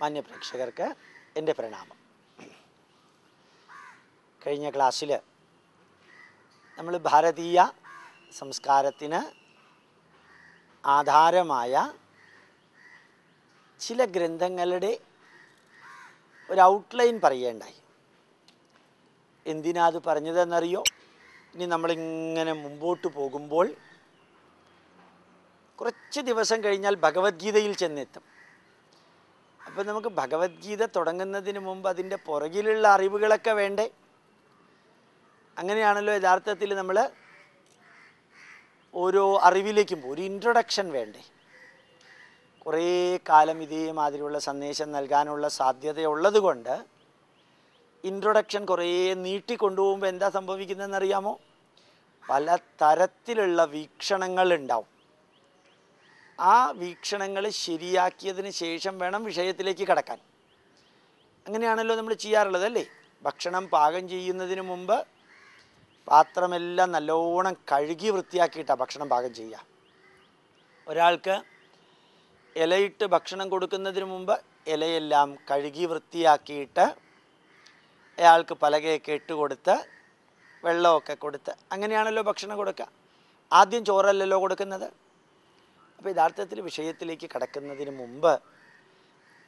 മാന്യപ്രേക്ഷകർക്ക് എന്റെ പ്രണാമം. കഴിഞ്ഞ ക്ലാസ്സിൽ നമ്മൾ ഭാരതീയ സംസ്കാരത്തിന് ആധാരമായ ചില ഗ്രന്ഥങ്ങളുടെ ഒരു ഔട്ട്ലൈൻ പറയേണ്ടായി എന്തിനാ അത് പറഞ്ഞതെന്നറിയോ? ഇനി നമ്മളിങ്ങനെ മുമ്പോട്ട് പോകുമ്പോൾ കുറച്ച് ദിവസം കഴിഞ്ഞാൽ ഭഗവത്ഗീതയിൽ ചെന്നെത്തും. അപ്പോൾ നമുക്ക് ഭഗവത്ഗീത തുടങ്ങുന്നതിന് മുമ്പ് അതിന്റെ പുറകിലുള്ള അറിവുകളൊക്കെ വേണ്ടേ? അങ്ങനെയാണല്ലോ യഥാർത്ഥത്തിൽ നമ്മൾ ഓരോ അറിവിലേക്കും ഒരു ഇൻട്രൊഡക്ഷൻ വേണ്ടേ? കുറേ കാലം ഇതേമാതിരിയുള്ള സന്ദേശം നൽകാനുള്ള സാധ്യതയുള്ളത് കൊണ്ട് ഇൻട്രൊഡക്ഷൻ കുറേ നീട്ടിക്കൊണ്ടുപോകുമ്പോൾ എന്താ സംഭവിക്കുന്നതെന്ന് അറിയാമോ പല തരത്തിലുള്ള വീക്ഷണങ്ങൾ ഉണ്ടാവും. ആ വീക്ഷണങ്ങൾ ശരിയാക്കിയതിന് ശേഷം വേണം വിഷയത്തിലേക്ക് കടക്കാൻ. അങ്ങനെയാണല്ലോ നമ്മൾ ചെയ്യാറുള്ളത് അല്ലേ? ഭക്ഷണം പാകം ചെയ്യുന്നതിന് മുമ്പ് പാത്രമെല്ലാം നല്ലോണം കഴുകി വൃത്തിയാക്കിയിട്ടാണ് ഭക്ഷണം പാകം ചെയ്യുക. ഒരാൾക്ക് ഇലയിട്ട് ഭക്ഷണം കൊടുക്കുന്നതിന് മുമ്പ് ഇലയെല്ലാം കഴുകി വൃത്തിയാക്കിയിട്ട് അയാൾക്ക് പലകയൊക്കെ ഇട്ട് കൊടുത്ത് വെള്ളമൊക്കെ കൊടുത്ത് അങ്ങനെയാണല്ലോ ഭക്ഷണം കൊടുക്കുക. ആദ്യം ചോറല്ലല്ലോ കൊടുക്കുന്നത്. അപ്പോൾ യഥാർത്ഥത്തിൽ വിഷയത്തിലേക്ക് കടക്കുന്നതിന് മുമ്പ്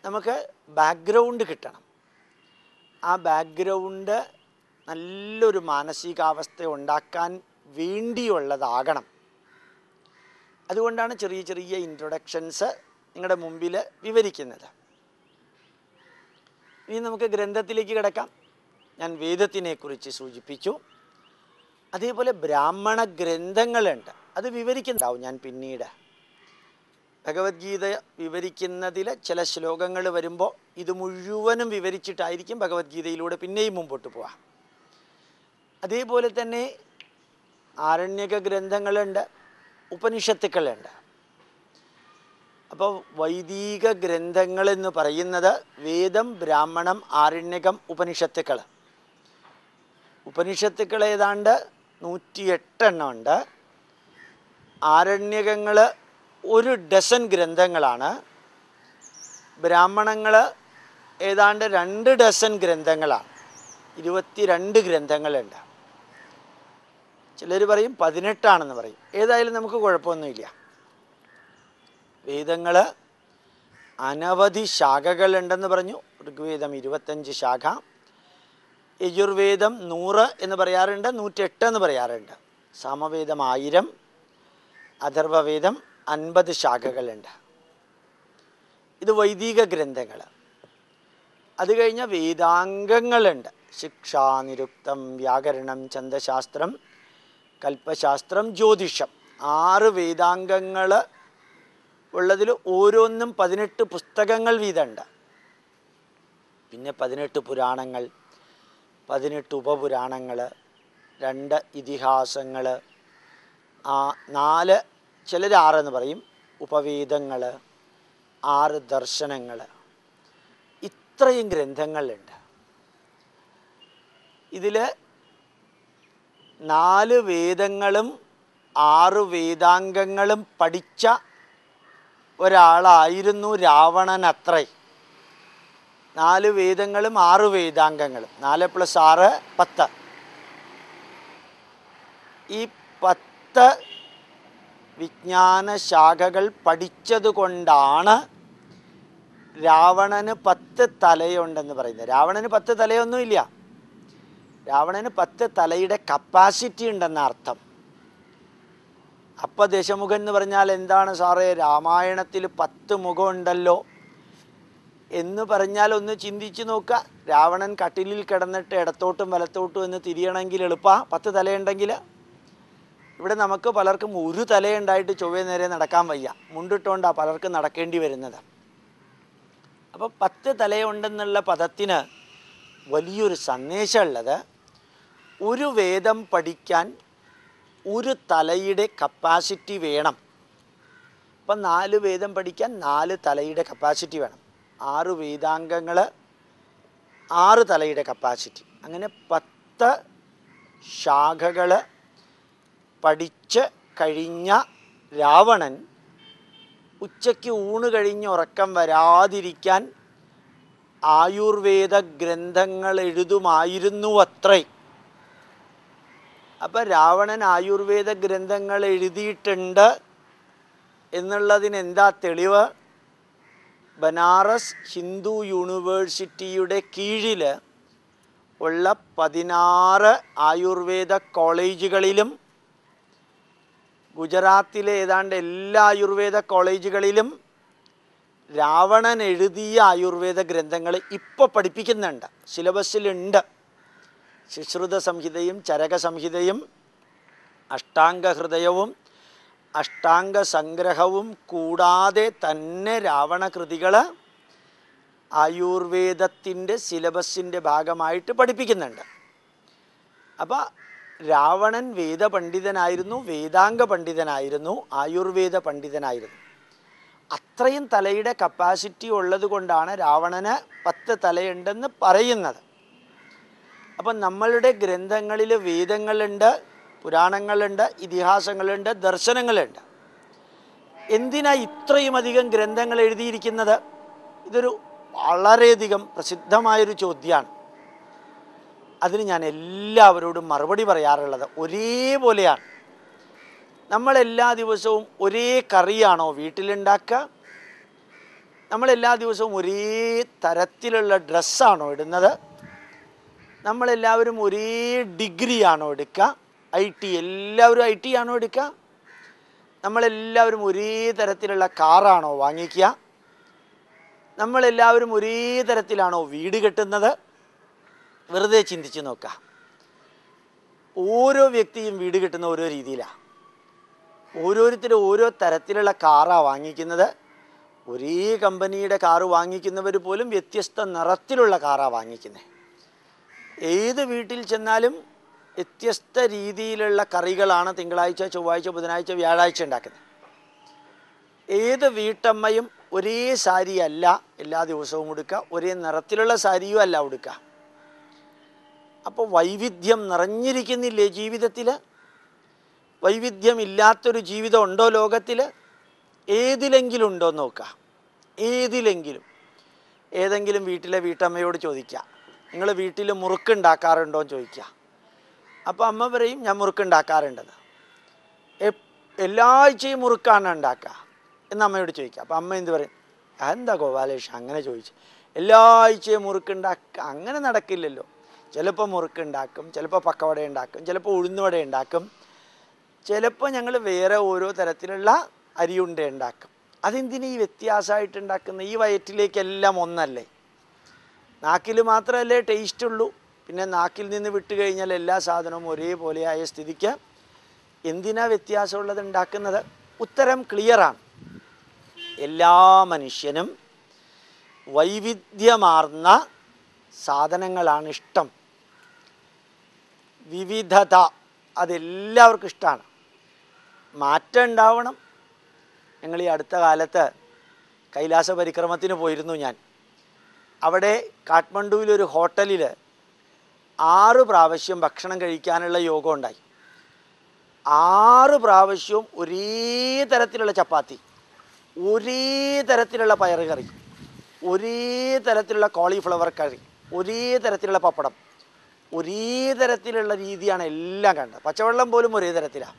നമുക്ക് ബാക്ക്ഗ്രൗണ്ട് കിട്ടണം. ആ ബാക്ക്ഗ്രൗണ്ട് നല്ലൊരു മാനസികാവസ്ഥ ഉണ്ടാക്കാൻ വേണ്ടിയുള്ളതാകണം. അതുകൊണ്ടാണ് ചെറിയ ചെറിയ ഇൻട്രൊഡക്ഷൻസ് നിങ്ങളുടെ മുമ്പിൽ വിവരിക്കുന്നത്. ഇനി നമുക്ക് ഗ്രന്ഥത്തിലേക്ക് കിടക്കാം. ഞാൻ വേദത്തിനെ കുറിച്ച് സൂചിപ്പിച്ചു. അതേപോലെ ബ്രാഹ്മണ ഗ്രന്ഥങ്ങളുണ്ട്. അത് വിവരിക്കുന്നുണ്ടാവും ഞാൻ പിന്നീട്. ഭഗവത്ഗീത വിവരിക്കുന്നതിൽ ചില ശ്ലോകങ്ങൾ വരുമ്പോൾ ഇത് മുഴുവനും വിവരിച്ചിട്ടായിരിക്കും ഭഗവത്ഗീതയിലൂടെ പിന്നെയും മുമ്പോട്ട് പോവാം അതേപോലെ തന്നെ ആരണ്യക ഗ്രന്ഥങ്ങളുണ്ട് ഉപനിഷത്തുക്കളുണ്ട്. അപ്പോൾ വൈദിക ഗ്രന്ഥങ്ങൾ എന്ന് പറയുന്നത് വേദം ബ്രാഹ്മണം ആരണ്യകം ഉപനിഷത്തുക്കൾ. ഉപനിഷത്തുക്കൾ ഏതാണ്ട് നൂറ്റിയെട്ടെണ്ണം ഉണ്ട്. ആരണ്യകങ്ങൾ ഒരു ഡസൻ ഗ്രന്ഥങ്ങളാണ്. ബ്രാഹ്മണങ്ങൾ ഏതാണ്ട് രണ്ട് ഡസൻ ഗ്രന്ഥങ്ങളാണ്. ഇരുപത്തിരണ്ട് ഗ്രന്ഥങ്ങളുണ്ട്. ചിലർ പറയും പതിനെട്ടാണെന്ന് പറയും. ഏതായാലും നമുക്ക് കുഴപ്പമൊന്നുമില്ല. വേദങ്ങൾ അനവധി ശാഖകളുണ്ടെന്ന് പറഞ്ഞു. ഋഗ്വേദം ഇരുപത്തഞ്ച് ശാഖ. യജുർവേദം നൂറ് എന്ന് പറയാറുണ്ട്. നൂറ്റെട്ട് എന്ന് പറയാറുണ്ട്. സാമവേദം ആയിരം. അഥർവവേദം അൻപത് ശാഖകളുണ്ട്. ഇത് വൈദിക ഗ്രന്ഥങ്ങൾ അത് കഴിഞ്ഞ വേദാംഗങ്ങളുണ്ട്. ശിക്ഷ നിരുക്തം വ്യാകരണം ഛന്ദശാസ്ത്രം കൽപ്പശാസ്ത്രം ജ്യോതിഷം. ആറ് വേദാംഗങ്ങൾ ഉള്ളതിൽ ഓരോന്നും പതിനെട്ട് പുസ്തകങ്ങൾ വീതമുണ്ട് പിന്നെ പതിനെട്ട് പുരാണങ്ങൾ പതിനെട്ട് ഉപപുരാണങ്ങൾ രണ്ട് ഇതിഹാസങ്ങൾ നാല് ചിലർ ആറെന്ന് പറയും? ഉപവേദങ്ങൾ ആറ് ദർശനങ്ങൾ ഇത്രയും ഗ്രന്ഥങ്ങളുണ്ട് ഇതിൽ നാല് വേദങ്ങളും ആറ് വേദാംഗങ്ങളും പഠിച്ച ഒരാളായിരുന്നു രാവണൻ അത്രേ നാല് വേദങ്ങളും ആറ് വേദാംഗങ്ങളും. നാല് പ്ലസ് ആറ് പത്ത്. ഈ പത്ത് വിജ്ഞാന ശാഖകൾ പഠിച്ചത് കൊണ്ടാണ് രാവണന് പത്ത് തലയുണ്ടെന്ന് പറയുന്നത്. രാവണന് പത്ത് തലയൊന്നുമില്ല. രാവണന് പത്ത് തലയുടെ കപ്പാസിറ്റി ഉണ്ടെന്ന അർത്ഥം. അപ്പ ദശമുഖൻ എന്ന് പറഞ്ഞാൽ എന്താണ് സാറേ? രാമായണത്തിൽ പത്ത് മുഖമുണ്ടല്ലോ എന്ന് പറഞ്ഞാൽ ഒന്ന് ചിന്തിച്ചു നോക്കുക. രാവണൻ കട്ടിലിൽ കിടന്നിട്ട് ഇടത്തോട്ടും വലത്തോട്ടും എന്ന് തിരിയണമെങ്കിൽ എളുപ്പ. പത്ത് തലയുണ്ടെങ്കിൽ ഇവിടെ നമുക്ക് പലർക്കും ഒരു തലയുണ്ടായിട്ട് ചൊവ്വേ നേരെ നടക്കാൻ വയ്യ. മുണ്ടിട്ടുകൊണ്ടാണ് പലർക്കും നടക്കേണ്ടി വരുന്നത്. അപ്പോൾ പത്ത് തലയുണ്ടെന്നുള്ള പദത്തിന് വലിയൊരു സന്ദേശമുള്ളത് ഒരു വേദം പഠിക്കാൻ ഒരു തലയുടെ കപ്പാസിറ്റി വേണം. അപ്പം നാല് വേദം പഠിക്കാൻ നാല് തലയുടെ കപ്പാസിറ്റി വേണം. ആറ് വേദാംഗങ്ങൾ ആറ് തലയുടെ കപ്പാസിറ്റി അങ്ങനെ പത്ത് ശാഖകൾ പഠിച്ച് കഴിഞ്ഞ രാവണൻ ഉച്ചയ്ക്ക് ഊണ് കഴിഞ്ഞ് ഉറക്കം വരാതിരിക്കാൻ ആയുർവേദ ഗ്രന്ഥങ്ങൾ എഴുതുമായിരുന്നു അത്രേ അപ്പം രാവണൻ ആയുർവേദ ഗ്രന്ഥങ്ങൾ എഴുതിയിട്ടുണ്ട് എന്നുള്ളതിന് എന്താ തെളിവ്? ബനാറസ് ഹിന്ദു യൂണിവേഴ്സിറ്റിയുടെ കീഴിൽ ഉള്ള പതിനാറ് ആയുർവേദ കോളേജുകളിലും ഗുജറാത്തിലെ ഏതാണ്ട് എല്ലാ ആയുർവേദ കോളേജുകളിലും രാവണൻ എഴുതിയ ആയുർവേദ ഗ്രന്ഥങ്ങൾ ഇപ്പോൾ പഠിപ്പിക്കുന്നുണ്ട്. സിലബസിലുണ്ട്. ശുശ്രുത സംഹിതയും ചരക സംഹിതയും അഷ്ടാംഗഹൃദയവും അഷ്ടാംഗ സംഗ്രഹവും കൂടാതെ തന്നെ രാവണകൃതികൾ ആയുർവേദത്തിന്റെ സിലബസിന്റെ ഭാഗമായിട്ട് പഠിപ്പിക്കുന്നുണ്ട്. അപ്പോൾ രാവണൻ വേദപണ്ഡിതനായിരുന്നു വേദാംഗ പണ്ഡിതനായിരുന്നു ആയുർവേദ പണ്ഡിതനായിരുന്നു. അത്രയും തലയുടെ കപ്പാസിറ്റി ഉള്ളത് കൊണ്ടാണ് രാവണന് പത്ത് തലയുണ്ടെന്ന് പറയുന്നത്. അപ്പം നമ്മളുടെ ഗ്രന്ഥങ്ങളിൽ വേദങ്ങളുണ്ട് പുരാണങ്ങളുണ്ട് ഇതിഹാസങ്ങളുണ്ട് ദർശനങ്ങളുണ്ട്. എന്തിനാ ഇത്രയും അധികം ഗ്രന്ഥങ്ങൾ എഴുതിയിരിക്കുന്നത്? ഇതൊരു വളരെയധികം പ്രസിദ്ധമായൊരു ചോദ്യമാണ്. അതിന് ഞാൻ എല്ലാവരോടും മറുപടി പറയാറുള്ളത് ഒരേപോലെയാണ്. നമ്മൾ എല്ലാ ദിവസവും ഒരേ കറിയാണോ വീട്ടിലുണ്ടാക്കുക? നമ്മൾ എല്ലാ ദിവസവും ഒരേ തരത്തിലുള്ള ഡ്രസ്സാണോ ഇടുന്നത്? നമ്മളെല്ലാവരും ഒരേ ഡിഗ്രിയാണോ എടുക്കുക? ഐ ടി എല്ലാവരും ഐ ടി ആണോ എടുക്കുക? നമ്മളെല്ലാവരും ഒരേ തരത്തിലുള്ള കാറാണോ വാങ്ങിക്കുക? നമ്മളെല്ലാവരും ഒരേ തരത്തിലാണോ വീട് കെട്ടുന്നത്? വെറുതെ ചിന്തിച്ച് നോക്കുക. ഓരോ വ്യക്തിയും വീട് കിട്ടുന്ന ഓരോ രീതിയിലാണ് ഓരോരുത്തരും ഓരോ തരത്തിലുള്ള കാറാണ് വാങ്ങിക്കുന്നത്. ഒരേ കമ്പനിയുടെ കാറ് വാങ്ങിക്കുന്നവർ പോലും വ്യത്യസ്ത നിറത്തിലുള്ള കാറാണ് വാങ്ങിക്കുന്നത് ഏത് വീട്ടിൽ ചെന്നാലും വ്യത്യസ്ത രീതിയിലുള്ള കറികളാണ് തിങ്കളാഴ്ച ചൊവ്വാഴ്ച ബുധനാഴ്ച വ്യാഴാഴ്ച ഉണ്ടാക്കുന്നത്. ഏത് വീട്ടമ്മയും ഒരേ സാരിയല്ല എല്ലാ ദിവസവും ഉടുക്കുക. ഒരേ നിറത്തിലുള്ള സാരിയും അല്ല ഉടുക്കുക. അപ്പോൾ വൈവിധ്യം നിറഞ്ഞിരിക്കുന്നില്ലേ ജീവിതത്തിൽ വൈവിധ്യമില്ലാത്തൊരു ജീവിതം ഉണ്ടോ ലോകത്തിൽ ഏതിലെങ്കിലും ഉണ്ടോ നോക്കുക ഏതിലെങ്കിലും. ഏതെങ്കിലും വീട്ടിലെ വീട്ടമ്മയോട് ചോദിക്കുക നിങ്ങൾ വീട്ടിൽ മുറുക്കുണ്ടാക്കാറുണ്ടോ എന്ന് ചോദിക്കുക അപ്പോൾ അമ്മ പറയും ഞാൻ മുറുക്കുണ്ടാക്കാറുണ്ടെന്ന് എല്ലാഴ്ചയും എല്ലാ ആഴ്ചയും മുറുക്കാണ് ഉണ്ടാക്കുക എന്ന് അമ്മയോട് ചോദിക്കുക അപ്പോൾ അമ്മ എന്ത് പറയും? എന്താ ഗോപാലേഷ് അങ്ങനെ ചോദിച്ചു. എല്ലാ ആഴ്ചയും അങ്ങനെ നടക്കില്ലല്ലോ. ചിലപ്പോൾ മുറുക്കുണ്ടാക്കും ചിലപ്പോൾ പക്കവട ഉണ്ടാക്കും ചിലപ്പോൾ ഉഴുന്നുവട ഉണ്ടാക്കും. ചിലപ്പോൾ ഞങ്ങൾ വേറെ ഓരോ തരത്തിലുള്ള അരിയുണ്ട ഉണ്ടാക്കും. അതെന്തിനു ഈ വ്യത്യാസമായിട്ട് ഉണ്ടാക്കുന്ന ഈ വയറ്റിലേക്കെല്ലാം ഒന്നല്ലേ? നാക്കിൽ മാത്രമല്ലേ ടേസ്റ്റ് ഉള്ളൂ. പിന്നെ നാക്കിൽ നിന്ന് വിട്ട് കഴിഞ്ഞാൽ എല്ലാ സാധനവും ഒരേപോലെയായ സ്ഥിതിക്ക് എന്തിനാ വ്യത്യാസമുള്ളത് ഉണ്ടാക്കുന്നത്? ഉത്തരം ക്ലിയറാണ് എല്ലാ മനുഷ്യനും വൈവിധ്യമാർന്ന സാധനങ്ങളാണ് ഇഷ്ടം. വിവിധത. അതെല്ലാവർക്കും ഇഷ്ടമാണ് മാറ്റം ഉണ്ടാവണം. ഞങ്ങൾ ഈ അടുത്ത കാലത്ത് കൈലാസ പരിക്രമത്തിന് പോയിരുന്നു ഞാൻ. അവിടെ കാഠ്മണ്ഡുവിലൊരു ഹോട്ടലിൽ ആറ് പ്രാവശ്യം ഭക്ഷണം കഴിക്കാനുള്ള യോഗം ഉണ്ടായി. ആറ് പ്രാവശ്യവും ഒരേ തരത്തിലുള്ള ചപ്പാത്തി ഒരേ തരത്തിലുള്ള പയറ് കറി ഒരേ തരത്തിലുള്ള കോളിഫ്ലവർ കറി ഒരേ തരത്തിലുള്ള പപ്പടം. ഒരേ തരത്തിലുള്ള രീതിയാണ് എല്ലാം കണ്ടത്. പച്ചവെള്ളം പോലും ഒരേ തരത്തിലാണ്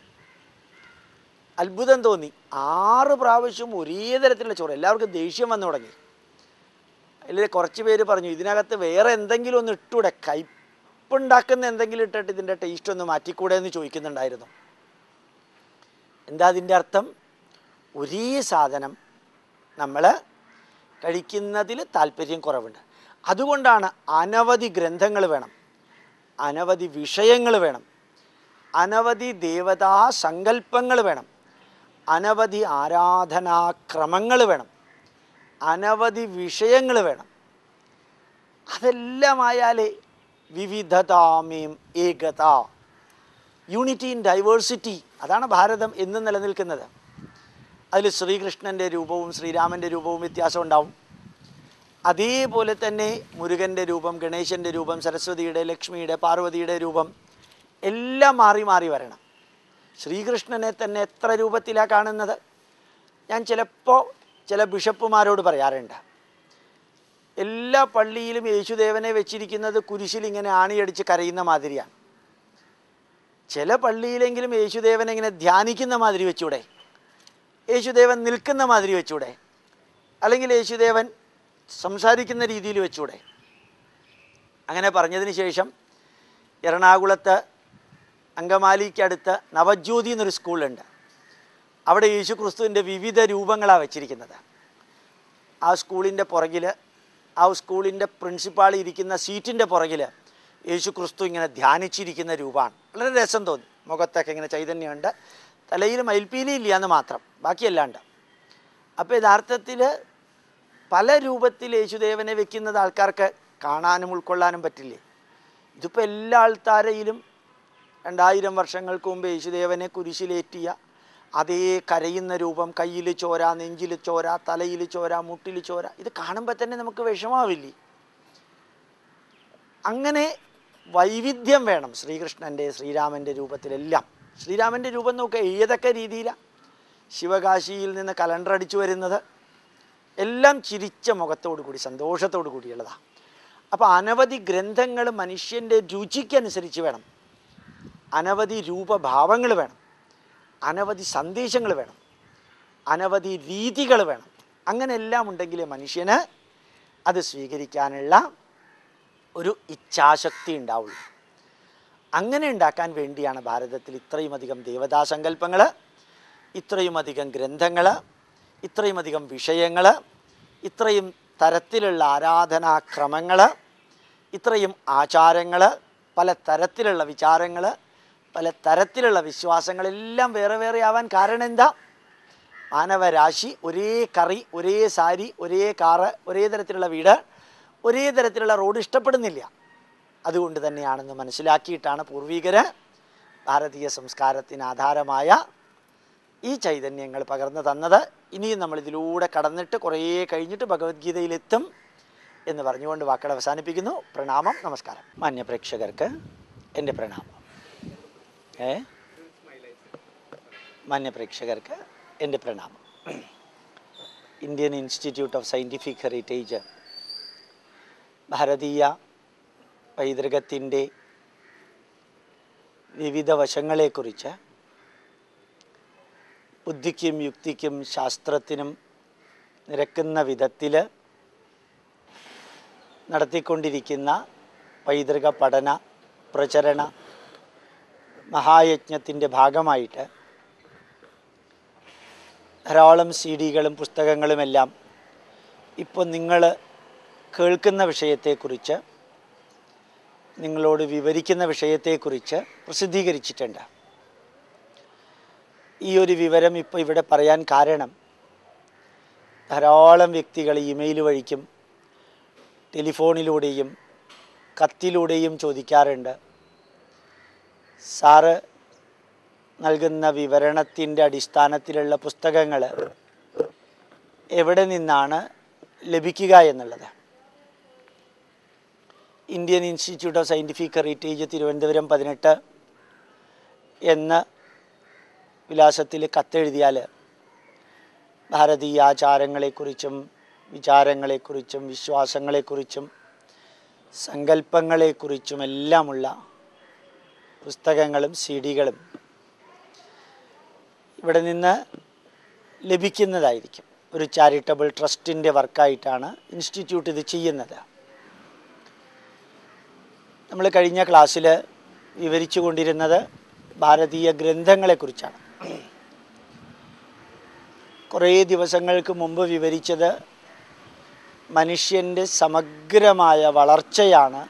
അത്ഭുതം തോന്നി. ആറ് പ്രാവശ്യം ഒരേ തരത്തിലുള്ള ചോറ്. എല്ലാവർക്കും ദേഷ്യം വന്നു തുടങ്ങി. അല്ലെങ്കിൽ കുറച്ച് പേര് പറഞ്ഞു ഇതിനകത്ത് വേറെ എന്തെങ്കിലും ഒന്ന് ഇട്ടൂടെ? കയ്പുണ്ടാക്കുന്ന എന്തെങ്കിലും ഇട്ടിട്ട് ഇതിന്റെ ടേസ്റ്റ് ഒന്ന് മാറ്റിക്കൂടെ എന്ന് ചോദിക്കുന്നുണ്ടായിരുന്നു. എന്താ അതിന്റെ അർത്ഥം? ഒരേ സാധനം നമ്മൾ കഴിക്കുന്നതിൽ താല്പര്യം കുറവുണ്ട്. അതുകൊണ്ടാണ് അനവധി ഗ്രന്ഥങ്ങൾ വേണം. അനവധി വിഷയങ്ങൾ വേണം. അനവധി ദേവതാ സങ്കല്പങ്ങൾ വേണം. അനവധി ആരാധനാക്രമങ്ങൾ വേണം. അനവധി വിഷയങ്ങൾ വേണം. അതെല്ലാമായാലേ വിവിധതാമേം ഏകത. യൂണിറ്റി ഇൻ ഡൈവേഴ്സിറ്റി അതാണ് ഭാരതം എന്നും നിലനിൽക്കുന്നത്. അതിൽ ശ്രീകൃഷ്ണന്റെ രൂപവും ശ്രീരാമന്റെ രൂപവും വ്യത്യാസം ഉണ്ടാവും. അതേപോലെ തന്നെ മുരുകന്റെ രൂപം ഗണേശന്റെ രൂപം സരസ്വതിയുടെ ലക്ഷ്മിയുടെ പാർവതിയുടെ രൂപം എല്ലാം മാറി മാറി വരണം. ശ്രീകൃഷ്ണനെ തന്നെ എത്ര രൂപത്തിലാണ് കാണുന്നത്? ഞാൻ ചിലപ്പോൾ ചില ബിഷപ്പുമാരോട് പറയാറുണ്ട്. എല്ലാ പള്ളിയിലും യേശുദേവനെ വെച്ചിരിക്കുന്നത് കുരിശിൽ ഇങ്ങനെ ആണിയടിച്ച് കരയുന്ന മാതിരിയാണ്. ചില പള്ളിയിലെങ്കിലും യേശുദേവനെ ഇങ്ങനെ ധ്യാനിക്കുന്ന മാതിരി വെച്ചൂടെ? യേശുദേവൻ നിൽക്കുന്ന മാതിരി വെച്ചൂടെ? അല്ലെങ്കിൽ യേശുദേവൻ സംസാരിക്കുന്ന രീതിയിൽ വെച്ചൂടെ. അങ്ങനെ പറഞ്ഞതിന് ശേഷം എറണാകുളത്ത് അങ്കമാലിക്കടുത്ത് നവജ്യോതി എന്നൊരു സ്കൂളുണ്ട്. അവിടെ യേശു ക്രിസ്തുവിന്റെ വിവിധ രൂപങ്ങളാണ് വെച്ചിരിക്കുന്നത്. ആ സ്കൂളിന്റെ പുറകിൽ ആ സ്കൂളിന്റെ പ്രിൻസിപ്പാൾ ഇരിക്കുന്ന സീറ്റിന്റെ പുറകിൽ യേശു ക്രിസ്തു ഇങ്ങനെ ധ്യാനിച്ചിരിക്കുന്ന രൂപമാണ്. വളരെ രസം തോന്നി. മുഖത്തൊക്കെ ഇങ്ങനെ ചൈതന്യമുണ്ട്. തലയിൽ മയിൽപ്പീലി ഇല്ല എന്ന് മാത്രം. ബാക്കിയല്ലാണ്ട് അപ്പോൾ യഥാർത്ഥത്തിൽ പല രൂപത്തിൽ യേശുദേവനെ വെക്കുന്നത് ആൾക്കാർക്ക് കാണാനും ഉൾക്കൊള്ളാനും പറ്റില്ലേ? ഇതിപ്പോൾ എല്ലാ ആൾക്കാരെയിലും രണ്ടായിരം വർഷങ്ങൾക്ക് മുമ്പ് യേശുദേവനെ കുരിശിലേറ്റിയ അതേ കരയുന്ന രൂപം കയ്യിൽ ചോര നെഞ്ചിൽ ചോര തലയിൽ ചോര മുട്ടിൽ ചോര ഇത് കാണുമ്പോൾ തന്നെ നമുക്ക് വിഷമാവില്ലേ? അങ്ങനെ വൈവിധ്യം വേണം ശ്രീകൃഷ്ണന്റെ ശ്രീരാമന്റെ രൂപത്തിലെല്ലാം. ശ്രീരാമന്റെ രൂപം നോക്കുക ഏതൊക്കെ രീതിയിലാണ് ശിവകാശിയിൽ നിന്ന് കലണ്ടർ അടിച്ചു വരുന്നത് എല്ലാം ചിരിച്ച മുഖത്തോടു കൂടി സന്തോഷത്തോടു കൂടിയുള്ളതാണ് അപ്പോൾ അനവധി ഗ്രന്ഥങ്ങൾ മനുഷ്യന്റെ രുചിക്കനുസരിച്ച് വേണം. അനവധി രൂപഭാവങ്ങൾ വേണം. അനവധി സന്ദേശങ്ങൾ വേണം. അനവധി രീതികൾ വേണം. അങ്ങനെ എല്ലാം ഉണ്ടെങ്കിലേ മനുഷ്യന് അത് സ്വീകരിക്കാനുള്ള ഒരു ഇച്ഛാശക്തി ഉണ്ടാവുള്ളൂ. അങ്ങനെ ഉണ്ടാക്കാൻ വേണ്ടിയാണ് ഭാരതത്തിൽ ഇത്രയും അധികം ദേവതാസങ്കല്പങ്ങൾ ഇത്രയും അധികം ഗ്രന്ഥങ്ങൾ ഇത്രയും അധികം വിഷയങ്ങൾ ഇത്രയും തരത്തിലുള്ള ആരാധനാക്രമങ്ങൾ ഇത്രയും ആചാരങ്ങൾ പല തരത്തിലുള്ള വിചാരങ്ങൾ പല തരത്തിലുള്ള വിശ്വാസങ്ങളെല്ലാം വേറെ വേറെ ആവാൻ കാരണം എന്താ? മാനവരാശി ഒരേ കറി ഒരേ സാരി ഒരേ കാറ് ഒരേ തരത്തിലുള്ള വീട് ഒരേ തരത്തിലുള്ള റോഡ് ഇഷ്ടപ്പെടുന്നില്ല. അതുകൊണ്ട് തന്നെയാണെന്ന് മനസ്സിലാക്കിയിട്ടാണ് പൂർവികര് ഭാരതീയ സംസ്കാരത്തിന് ആധാരമായ ഈ ചൈതന്യങ്ങൾ പകർന്നു തന്നത് ഇനിയും നമ്മൾ ഇതിലൂടെ കടന്നിട്ട് കുറേ കഴിഞ്ഞിട്ട് ഭഗവത്ഗീതയിലെത്തും എന്ന് പറഞ്ഞുകൊണ്ട് വാക്കുകൾ അവസാനിപ്പിക്കുന്നു. പ്രണാമം നമസ്കാരം. മാന്യ പ്രേക്ഷകർക്ക് എന്റെ പ്രണാമം. ഏ? മാന്യ പ്രേക്ഷകർക്ക് എന്റെ പ്രണാമം. Indian Institute of Scientific Heritage ഭാരതീയ പൈതൃകത്തിന്റെ വിവിധ വശങ്ങളെക്കുറിച്ച് ബുദ്ധിക്കും യുക്തിക്കും ശാസ്ത്രത്തിനും നിരക്കുന്ന വിധത്തിൽ നടത്തിക്കൊണ്ടിരിക്കുന്ന പൈതൃക പഠന പ്രചരണ മഹായജ്ഞത്തിന്റെ ഭാഗമായിട്ട് ധാരാളം സി ഡികളും പുസ്തകങ്ങളുമെല്ലാം ഇപ്പോൾ നിങ്ങൾ കേൾക്കുന്ന വിഷയത്തെക്കുറിച്ച് നിങ്ങളോട് വിവരിക്കുന്ന വിഷയത്തെക്കുറിച്ച് പ്രസിദ്ധീകരിച്ചിട്ടുണ്ട്. ഈ ഒരു വിവരം ഇപ്പോൾ ഇവിടെ പറയാൻ കാരണം ധാരാളം വ്യക്തികൾ ഇമെയിൽ വഴിക്കും ടെലിഫോണിലൂടെയും കത്തിലൂടെയും ചോദിക്കാറുണ്ട്. സാറ് നൽകുന്ന വിവരണത്തിന്റെ അടിസ്ഥാനത്തിലുള്ള പുസ്തകങ്ങൾ എവിടെ നിന്നാണ് ലഭിക്കുക എന്നുള്ളത്. Indian Institute of Scientific Heritage Thiruvananthapuram പതിനെട്ട് എന്ന വിലാസത്തിൽ കത്തെഴുതിയാൽ ഭാരതീയ ആചാരങ്ങളെക്കുറിച്ചും വിചാരങ്ങളെക്കുറിച്ചും വിശ്വാസങ്ങളെക്കുറിച്ചും സങ്കല്പങ്ങളെക്കുറിച്ചും എല്ലാമുള്ള പുസ്തകങ്ങളും സി ഡികളും ഇവിടെ നിന്ന് ലഭിക്കുന്നതായിരിക്കും. ഒരു ചാരിറ്റബിൾ ട്രസ്റ്റിന്റെ വർക്കായിട്ടാണ് ഇൻസ്റ്റിറ്റ്യൂട്ട് ഇത് ചെയ്യുന്നത്. നമ്മൾ കഴിഞ്ഞ ക്ലാസ്സിൽ വിവരിച്ചു കൊണ്ടിരുന്നത് ഭാരതീയ ഗ്രന്ഥങ്ങളെക്കുറിച്ചാണ്. കുറേ ദിവസങ്ങൾക്ക് മുമ്പ് വിവരിച്ചത് മനുഷ്യന്റെ സമഗ്രമായ വളർച്ചയാണ്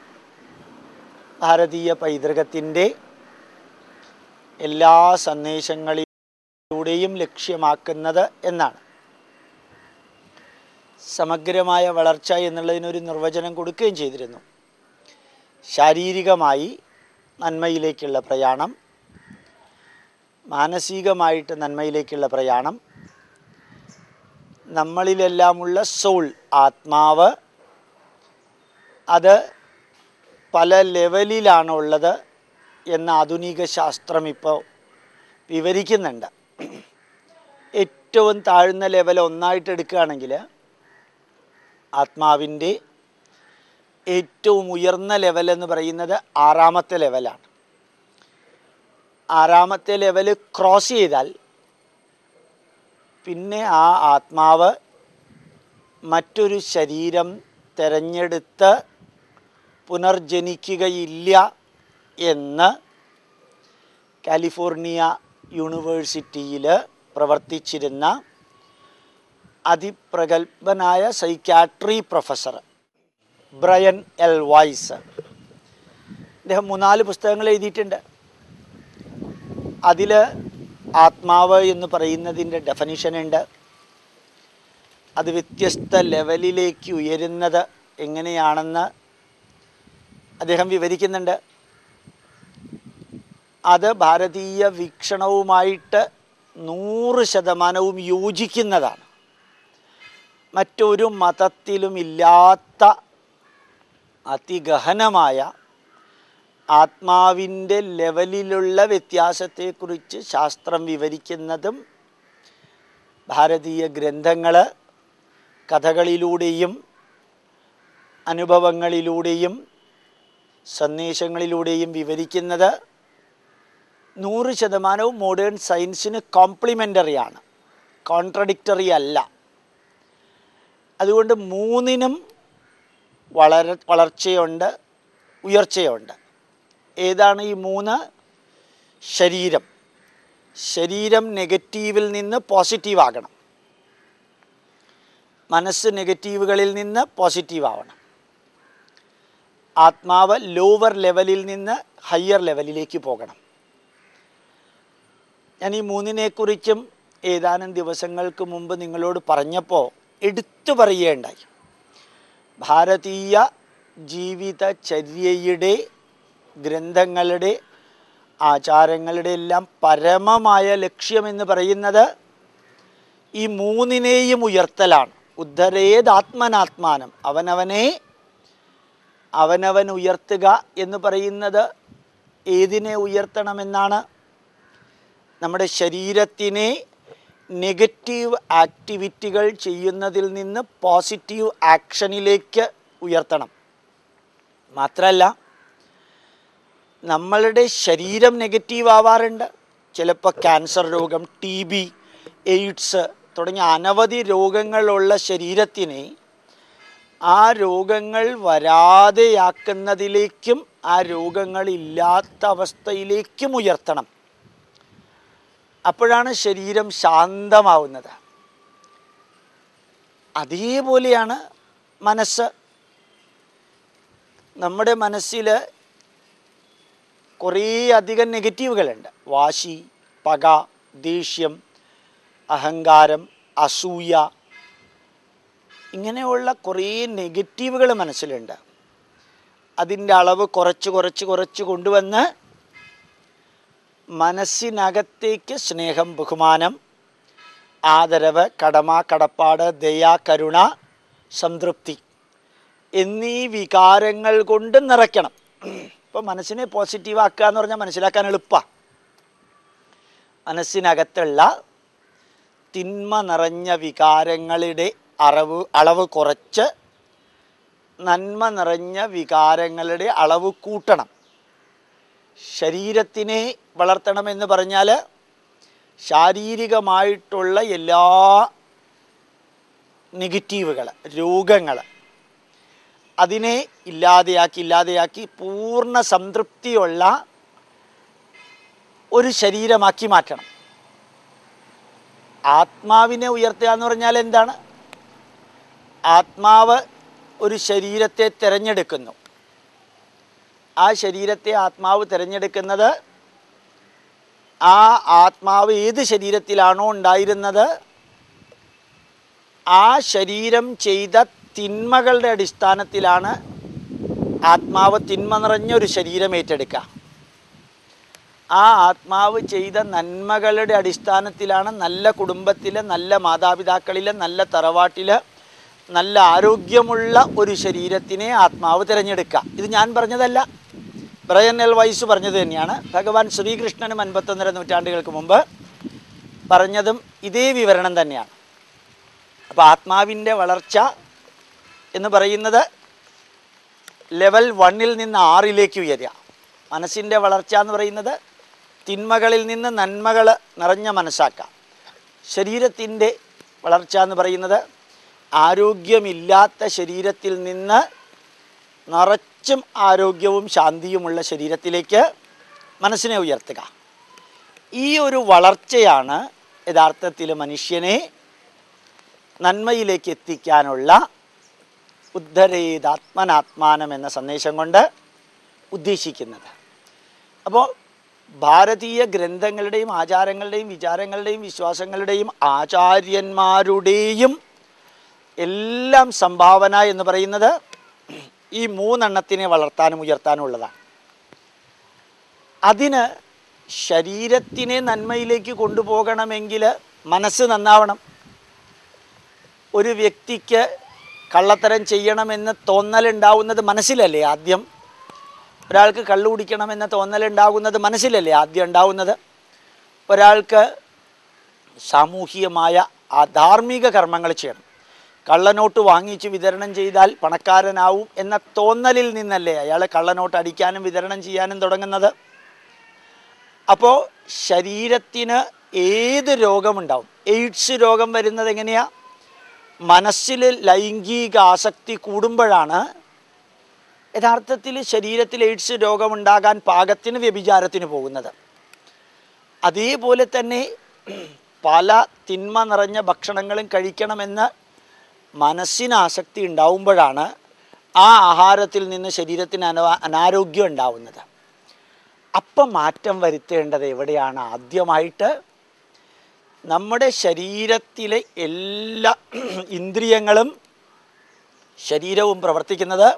ഭാരതീയ പൈതൃകത്തിന്റെ എല്ലാ സന്ദേശങ്ങളിലൂടെയും ലക്ഷ്യമാക്കുന്നത് എന്നാണ്. സമഗ്രമായ വളർച്ച എന്നുള്ളതിനൊരു നിർവചനം കൊടുക്കുകയും ചെയ്തിരുന്നു. ശാരീരികമായി നന്മയിലേക്കുള്ള പ്രയാണം മാനസികമായിട്ട് നന്മയിലേക്കുള്ള പ്രയാണം. നമ്മളിലെല്ലാമുള്ള സോൾ ആത്മാവ് അത് പല ലെവലിലാണ് ഉള്ളത് എന്ന് ആധുനിക ശാസ്ത്രം ഇപ്പോൾ വിവരിക്കുന്നുണ്ട്. ഏറ്റവും താഴ്ന്ന ലെവൽ ഒന്നായിട്ട് എടുക്കുകയാണെങ്കിൽ ആത്മാവിന്റെ ഏറ്റവും ഉയർന്ന ലെവൽ എന്ന് പറയുന്നത് ആറാമത്തെ ലെവലാണ് ആറാമത്തെ ലെവൽ ക്രോസ് ചെയ്താൽ പിന്നെ ആ ആത്മാവ് മറ്റൊരു ശരീരം തിരഞ്ഞെടുത്ത് പുനർജനിക്കുകയില്ല എന്ന് കാലിഫോർണിയ യൂണിവേഴ്സിറ്റിയിൽ പ്രവർത്തിച്ചിരുന്ന അതിപ്രഗത്ഭനായ psychiatry professor Brian L Weiss. അദ്ദേഹം മൂന്നാൽ പുസ്തകങ്ങൾ എഴുതിയിട്ടുണ്ട്. അതിൽ ആത്മാവ് എന്ന് പറയുന്നതിന്റെ ഡെഫനിഷൻ ഉണ്ട്. അത് വ്യത്യസ്ത ലെവലിലേക്ക് ഉയരുന്നത് എങ്ങനെയാണെന്ന് അദ്ദേഹം വിവരിക്കുന്നുണ്ട്. അത് ഭാരതീയ വീക്ഷണവുമായിട്ട് നൂറ് ശതമാനവും യോജിക്കുന്നതാണ്. മറ്റൊരു മതത്തിലും ഇല്ലാത്ത അതിഗഹനമായ ആത്മാവിന്റെ ലെവലിലുള്ള വ്യത്യാസത്തെക്കുറിച്ച് ശാസ്ത്രം വിവരിക്കുന്നതും ഭാരതീയ ഗ്രന്ഥങ്ങൾ കഥകളിലൂടെയും അനുഭവങ്ങളിലൂടെയും സന്ദേശങ്ങളിലൂടെയും വിവരിക്കുന്നത് നൂറ് ശതമാനവും മോഡേൺ സയൻസിന് കോംപ്ലിമെന്ററിയാണ് കോൺട്രഡിക്റ്ററി അല്ല. അതുകൊണ്ട് മൂന്നിനും വളർ വളർച്ചയുണ്ട് ഉയർച്ചയുണ്ട്. ഏതാണ് ഈ മൂന്ന്? ശരീരം. ശരീരം നെഗറ്റീവിൽ നിന്ന് പോസിറ്റീവ് ആകണം മനസ്സ് നെഗറ്റീവുകളിൽ നിന്ന് പോസിറ്റീവ് ആവണം ആത്മാവ് ലോവർ ലെവലിൽ നിന്ന് ഹയർ ലെവലിലേക്ക് പോകണം. ഞാൻ ഈ മൂന്നിനെക്കുറിച്ചും ഏതാനും ദിവസങ്ങൾക്ക് മുമ്പ് നിങ്ങളോട് പറഞ്ഞപ്പോൾ എടുത്തു പറയുകയുണ്ടായി. ഭാരതീയ ജീവിതചര്യയുടെ ഗ്രന്ഥങ്ങളുടെ ആചാരങ്ങളുടെ എല്ലാം പരമമായ ലക്ഷ്യമെന്ന് പറയുന്നത് ഈ മൂന്നിനെയും ഉയർത്തലാണ്. ഉദ്ധരേതാത്മനാത്മാനം. അവനവനെ അവനവൻ ഉയർത്തുക എന്ന് പറയുന്നത് ഏതിനെ ഉയർത്തണമെന്നാണ്? നമ്മുടെ ശരീരത്തിനെ നെഗറ്റീവ് ആക്ടിവിറ്റികൾ ചെയ്യുന്നതിൽ നിന്ന് പോസിറ്റീവ് ആക്ഷനിലേക്ക് ഉയർത്തണം. മാത്രമല്ല നമ്മളുടെ ശരീരം നെഗറ്റീവ് ആവാറുണ്ട്. ചിലപ്പോൾ ക്യാൻസർ രോഗം ടി ബി എയ്ഡ്സ് തുടങ്ങിയ അനവധി രോഗങ്ങളുള്ള ശരീരത്തിനെ ആ രോഗങ്ങൾ വരാതെയാക്കുന്നതിലേക്കും ആ രോഗങ്ങൾ ഇല്ലാത്ത അവസ്ഥയിലേക്കും ഉയർത്തണം. അപ്പോഴാണ് ശരീരം ശാന്തമാവുന്നത്. അതേപോലെയാണ് മനസ്സ്. നമ്മുടെ മനസ്സിൽ കുറേ അധികം നെഗറ്റീവുകളുണ്ട്. വാശി പക ദേഷ്യം അഹങ്കാരം അസൂയ ഇങ്ങനെയുള്ള കുറേ നെഗറ്റീവുകൾ മനസ്സിലുണ്ട്. അതിന്റെ അളവ് കുറച്ച് കുറച്ച് കുറച്ച് കൊണ്ടുവന്ന് മനസ്സിനകത്തേക്ക് സ്നേഹം ബഹുമാനം ആദരവ് കടമ കടപ്പാട് ദയ കരുണ സംതൃപ്തി എന്നീ വികാരങ്ങൾ കൊണ്ട് നിറയ്ക്കണം. ഇപ്പം മനസ്സിനെ പോസിറ്റീവ് ആക്കുക എന്ന് പറഞ്ഞാൽ മനസ്സിലാക്കാൻ എളുപ്പമാണ് മനസ്സിനകത്തുള്ള തിന്മ നിറഞ്ഞ വികാരങ്ങളുടെ അറിവ് അളവ് കുറച്ച് നന്മ നിറഞ്ഞ വികാരങ്ങളുടെ അളവ് കൂട്ടണം. ശരീരത്തിനെ വളർത്തണമെന്ന് പറഞ്ഞാൽ ശാരീരികമായിട്ടുള്ള എല്ലാ നെഗറ്റീവുകൾ രോഗങ്ങൾ അതിനെ ഇല്ലാതെയാക്കി ഇല്ലാതെയാക്കി പൂർണ സംതൃപ്തിയുള്ള ഒരു ശരീരമാക്കി മാറ്റണം. ആത്മാവിനെ ഉയർത്തുക എന്ന് പറഞ്ഞാൽ എന്താണ്? ആത്മാവ് ഒരു ശരീരത്തെ തിരഞ്ഞെടുക്കുന്നു. ആ ശരീരത്തെ ആത്മാവ് തിരഞ്ഞെടുക്കുന്നത് ആ ആത്മാവ് ഏത് ശരീരത്തിലാണോ ഉണ്ടായിരുന്നത് ആ ശരീരം ചെയ്ത തിന്മകളുടെ അടിസ്ഥാനത്തിലാണ് ആത്മാവ് തിന്മ നിറഞ്ഞൊരു ശരീരം ഏറ്റെടുക്കുക. ആ ആത്മാവ് ചെയ്ത നന്മകളുടെ അടിസ്ഥാനത്തിലാണ് നല്ല കുടുംബത്തിലെ നല്ല മാതാപിതാക്കളിലെ നല്ല തറവാട്ടിലെ നല്ല ആരോഗ്യമുള്ള ഒരു ശരീരത്തിനെ ആത്മാവ് തിരഞ്ഞെടുക്കുക. ഇത് ഞാൻ പറഞ്ഞതല്ല. ബ്രയൻ എൽ വൈസ് പറഞ്ഞത് തന്നെയാണ്. ഭഗവാൻ ശ്രീകൃഷ്ണനും അൻപത്തൊന്നര നൂറ്റാണ്ടുകൾക്ക് മുമ്പ് പറഞ്ഞതും ഇതേ വിവരണം തന്നെയാണ്. അപ്പോൾ ആത്മാവിന്റെ വളർച്ച എന്ന് പറയുന്നത് ലെവൽ വണ്ണിൽ നിന്ന് ആറിലേക്ക് ഉയരുക. മനസ്സിന്റെ വളർച്ച എന്ന് പറയുന്നത് തിന്മകളിൽ നിന്ന് നന്മകൾ നിറഞ്ഞ മനസ്സാക്കാം ശരീരത്തിന്റെ വളർച്ച എന്ന് പറയുന്നത് ആരോഗ്യമില്ലാത്ത ശരീരത്തിൽ നിന്ന് നിറച്ചും ആരോഗ്യവും ശാന്തിയുമുള്ള ശരീരത്തിലേക്ക് മനസ്സിനെ ഉയർത്തുക. ഈ ഒരു വളർച്ചയാണ് യഥാർത്ഥത്തിൽ മനുഷ്യനെ നന്മയിലേക്ക് എത്തിക്കാനുള്ള ഉദ്ധരേതാത്മനാത്മാനം എന്ന സന്ദേശം കൊണ്ട് ഉദ്ദേശിക്കുന്നത്. അപ്പോൾ ഭാരതീയ ഗ്രന്ഥങ്ങളുടെയും ആചാരങ്ങളുടെയും വിചാരങ്ങളുടെയും വിശ്വാസങ്ങളുടെയും ആചാര്യന്മാരുടെയും എല്ലാം സംഭാവന എന്ന് പറയുന്നത് ഈ മൂന്നെണ്ണത്തിനെ വളർത്താനും ഉയർത്താനും ഉള്ളതാണ്. അതിന് ശരീരത്തിനെ നന്മയിലേക്ക് കൊണ്ടുപോകണമെങ്കിൽ മനസ്സ് നന്നാവണം. ഒരു വ്യക്തിക്ക് കള്ളത്തരം ചെയ്യണമെന്ന് തോന്നലുണ്ടാവുന്നത് മനസ്സിലല്ലേ ആദ്യം? ഒരാൾക്ക് കള്ളു കുടിക്കണമെന്ന തോന്നലുണ്ടാകുന്നത് മനസ്സിലല്ലേ ആദ്യം ഉണ്ടാവുന്നത്? ഒരാൾക്ക് സാമൂഹികമായ അധാർമിക കർമ്മങ്ങൾ ചെയ്യണം. കള്ളനോട്ട് വാങ്ങിച്ച് വിതരണം ചെയ്താൽ പണക്കാരനാവും എന്ന തോന്നലിൽ നിന്നല്ലേ അയാൾ കള്ളനോട്ട് അടിക്കാനും വിതരണം ചെയ്യാനും തുടങ്ങുന്നത്? അപ്പോൾ ശരീരത്തിന് ഏത് രോഗമുണ്ടാവും? എയ്ഡ്സ് രോഗം വരുന്നത് എങ്ങനെയാ? മനസ്സിൽ ലൈംഗിക ആസക്തി കൂടുമ്പോഴാണ് യഥാർത്ഥത്തിൽ ശരീരത്തിൽ എയ്ഡ്സ് രോഗമുണ്ടാകാൻ പാകത്തിന് വ്യഭിചാരത്തിന് പോകുന്നത്. അതേപോലെ തന്നെ പല തിന്മ നിറഞ്ഞ ഭക്ഷണങ്ങളും കഴിക്കണമെന്ന് മനസ്സിന് ആസക്തി ഉണ്ടാവുമ്പോഴാണ് ആ ആഹാരത്തിൽ നിന്ന് ശരീരത്തിന് അന അനാരോഗ്യം ഉണ്ടാവുന്നത്. അപ്പം മാറ്റം വരുത്തേണ്ടത് എവിടെയാണ്? ആദ്യമായിട്ട് നമ്മുടെ ശരീരത്തിലെ എല്ലാ ഇന്ദ്രിയങ്ങളും ശരീരവും പ്രവർത്തിക്കുന്നത്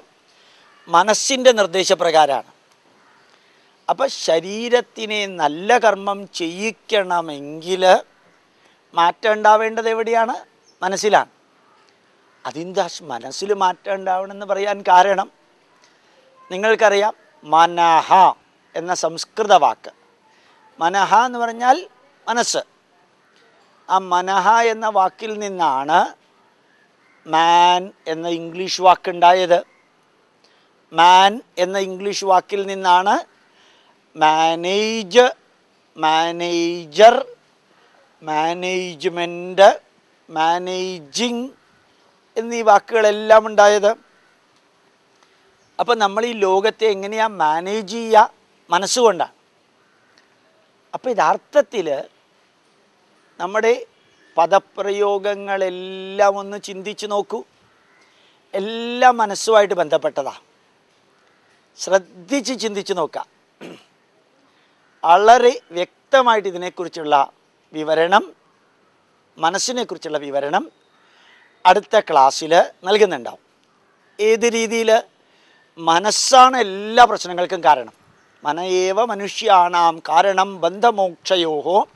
മനസ്സിന്റെ നിർദ്ദേശപ്രകാരമാണ്. അപ്പം ശരീരത്തിനെ നല്ല കർമ്മം ചെയ്യിക്കണമെങ്കിൽ മാറ്റം ഉണ്ടാവേണ്ടത് എവിടെയാണ്? മനസ്സിലാണ്. അതിന്റെ മനസ്സിൽ മാറ്റം ഉണ്ടാവണമെന്ന് പറയാൻ കാരണം നിങ്ങൾക്കറിയാം മനഹ എന്ന സംസ്കൃത വാക്ക്. മനഹ എന്ന് പറഞ്ഞാൽ മനസ്സ്. ആ മനഹ എന്ന വാക്കിൽ നിന്നാണ് മാൻ എന്ന ഇംഗ്ലീഷ് വാക്കുണ്ടായത്. മാൻ എന്ന ഇംഗ്ലീഷ് വാക്കിൽ നിന്നാണ് മാനേജ് മാനേജർ മാനേജ്മെന്റ് മാനേജിങ് എന്നീ വാക്കുകളെല്ലാം ഉണ്ടായത്. അപ്പം നമ്മൾ ഈ ലോകത്തെ എങ്ങനെയാണ് മാനേജ് ചെയ്യുക മനസ്സുകൊണ്ടാണ്. അപ്പോൾ യഥാർത്ഥത്തിൽ നമ്മുടെ പദപ്രയോഗങ്ങളെല്ലാം ഒന്ന് ചിന്തിച്ച് നോക്കൂ. എല്ലാം മനസ്സുമായിട്ട് ബന്ധപ്പെട്ടതാ. ശ്രദ്ധിച്ച് ചിന്തിച്ച് നോക്കാം. വളരെ വ്യക്തമായിട്ട് ഇതിനെക്കുറിച്ചുള്ള വിവരണം മനസ്സിനെക്കുറിച്ചുള്ള വിവരണം അടുത്ത ക്ലാസ്സിൽ നൽകുന്നുണ്ടാവും. ഏത് രീതിയിൽ മനസ്സാണ് എല്ലാ പ്രശ്നങ്ങൾക്കും കാരണം. മനയേവ മനുഷ്യാണാം കാരണം ബന്ധമോക്ഷയോഹോ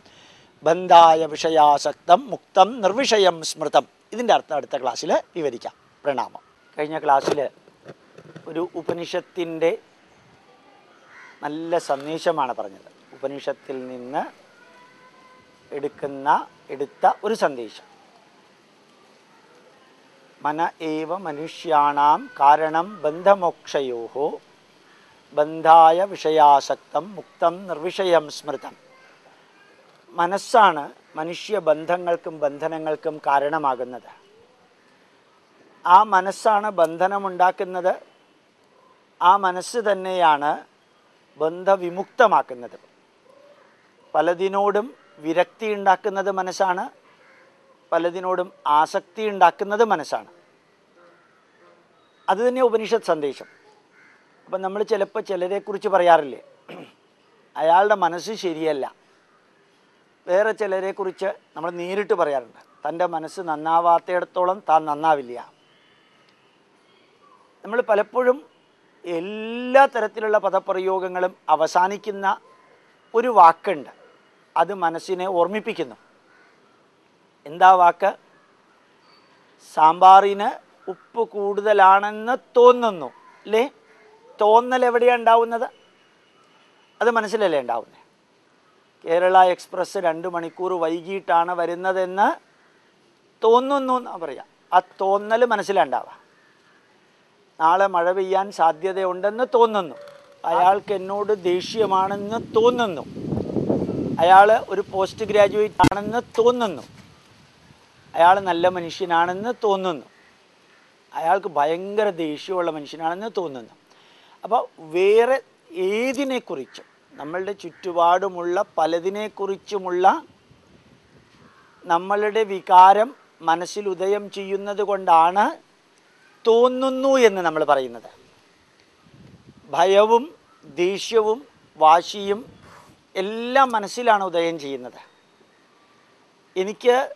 ബന്ധായ വിഷയാസക്തം മുക്തം നിർവിഷയം സ്മൃതം. ഇതിന്റെ അർത്ഥം അടുത്ത ക്ലാസ്സിൽ വിവരിക്കാം. പ്രണാമം. കഴിഞ്ഞ ക്ലാസ്സിൽ ഒരു ഉപനിഷത്തിന്റെ നല്ല സന്ദേശമാണ് പറഞ്ഞത്. ഉപനിഷത്തിൽ നിന്ന് എടുക്കുന്ന എടുത്ത ഒരു സന്ദേശം. മന ഏവ മനുഷ്യാണാം കാരണം ബന്ധമോക്ഷയോ ബന്ധായ വിഷയാസക്തം മുക്തം നിർവിഷയം സ്മൃതം. മനസ്സാണ് മനുഷ്യ ബന്ധങ്ങൾക്കും ബന്ധനങ്ങൾക്കും കാരണമാകുന്നത്. ആ മനസ്സാണ് ബന്ധനമുണ്ടാക്കുന്നത്. ആ മനസ്സ് തന്നെയാണ് ബന്ധവിമുക്തമാക്കുന്നത്. പലതിനോടും വിരക്തി ഉണ്ടാക്കുന്നത് മനസ്സാണ്. പലതിനോടും ആസക്തി ഉണ്ടാക്കുന്നത് മനസ്സാണ്. അത് തന്നെ ഉപനിഷത്ത് സന്ദേശം. അപ്പം നമ്മൾ ചിലപ്പോൾ ചിലരെക്കുറിച്ച് പറയാറില്ലേ? അയാളുടെ മനസ്സ് ശരിയല്ല. വേറെ ചിലരെക്കുറിച്ച് നമ്മൾ നേരിട്ട് പറയാറുണ്ട്. തന്റെ മനസ്സ് നന്നാവാത്തിടത്തോളം താൻ നന്നാവില്ല. നമ്മൾ പലപ്പോഴും എല്ലാ തരത്തിലുള്ള പദപ്രയോഗങ്ങളും അവസാനിക്കുന്ന ഒരു വാക്കുണ്ട്. അത് മനസ്സിനെ ഓർമ്മിപ്പിക്കുന്നു. എന്താ വാക്ക്? സാമ്പാറിന് ഉപ്പ് കൂടുതലാണെന്ന് തോന്നുന്നു. അല്ലേ തോന്നൽ എവിടെയാണ് ഉണ്ടാവുന്നത്? അത് മനസ്സിലല്ലേ ഉണ്ടാവുന്നത്? കേരള എക്സ്പ്രസ് രണ്ട് മണിക്കൂർ വൈകിട്ടാണ് വരുന്നതെന്ന് തോന്നുന്നു എന്ന് പറയാം. ആ തോന്നൽ മനസ്സിലുണ്ടാവാം. നാളെ മഴ പെയ്യാൻ സാധ്യതയുണ്ടെന്ന് തോന്നുന്നു. അയാൾക്ക് എന്നോട് ദേഷ്യമാണെന്ന് തോന്നുന്നു. അയാൾ ഒരു പോസ്റ്റ് ഗ്രാജുവേറ്റ് ആണെന്ന് തോന്നുന്നു. അയാൾ നല്ല മനുഷ്യനാണെന്ന് തോന്നുന്നു. അയാൾക്ക് ഭയങ്കര ദേഷ്യമുള്ള മനുഷ്യനാണെന്ന് തോന്നുന്നു. അപ്പോൾ വേറെ ഏതിനെക്കുറിച്ചും നമ്മളുടെ ചുറ്റുപാടുമുള്ള പലതിനെക്കുറിച്ചുമുള്ള നമ്മളുടെ വികാരം മനസ്സിൽ ഉദയം ചെയ്യുന്നത് കൊണ്ടാണ് തോന്നുന്നു എന്ന് നമ്മൾ പറയുന്നത്. ഭയവും ദേഷ്യവും വാശിയും എല്ലാം മനസ്സിലാണ് ഉദയം ചെയ്യുന്നത്. എനിക്ക്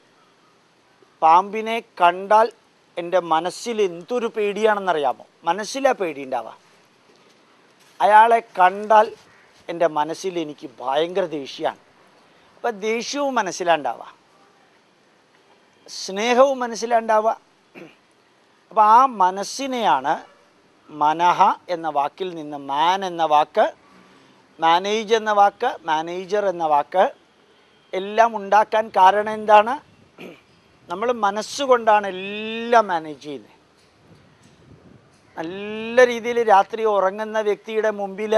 പാമ്പിനെ കണ്ടാൽ എന്റെ മനസ്സിൽ എന്തൊരു പേടിയാണെന്നറിയാമോ? മനസ്സിലാ പേടി ഉണ്ടാവാം അയാളെ കണ്ടാൽ എന്റെ മനസ്സിൽ എനിക്ക് ഭയങ്കര ദേഷ്യമാണ്. അപ്പം ദേഷ്യവും മനസ്സിലാണ്ടാവുക. സ്നേഹവും മനസ്സിലാണ്ടാവുക. അപ്പം ആ മനസ്സിനെയാണ് മനഹ എന്ന വാക്കിൽ നിന്ന് മാൻ എന്ന വാക്ക് മാനേജ് എന്ന വാക്ക് മാനേജർ എന്ന വാക്ക് എല്ലാം ഉണ്ടാക്കാൻ കാരണം എന്താണ്? നമ്മൾ മനസ്സുകൊണ്ടാണ് എല്ലാം മാനേജ് ചെയ്യുന്നത്. നല്ല രീതിയിൽ രാത്രി ഉറങ്ങുന്ന വ്യക്തിയുടെ മുമ്പിൽ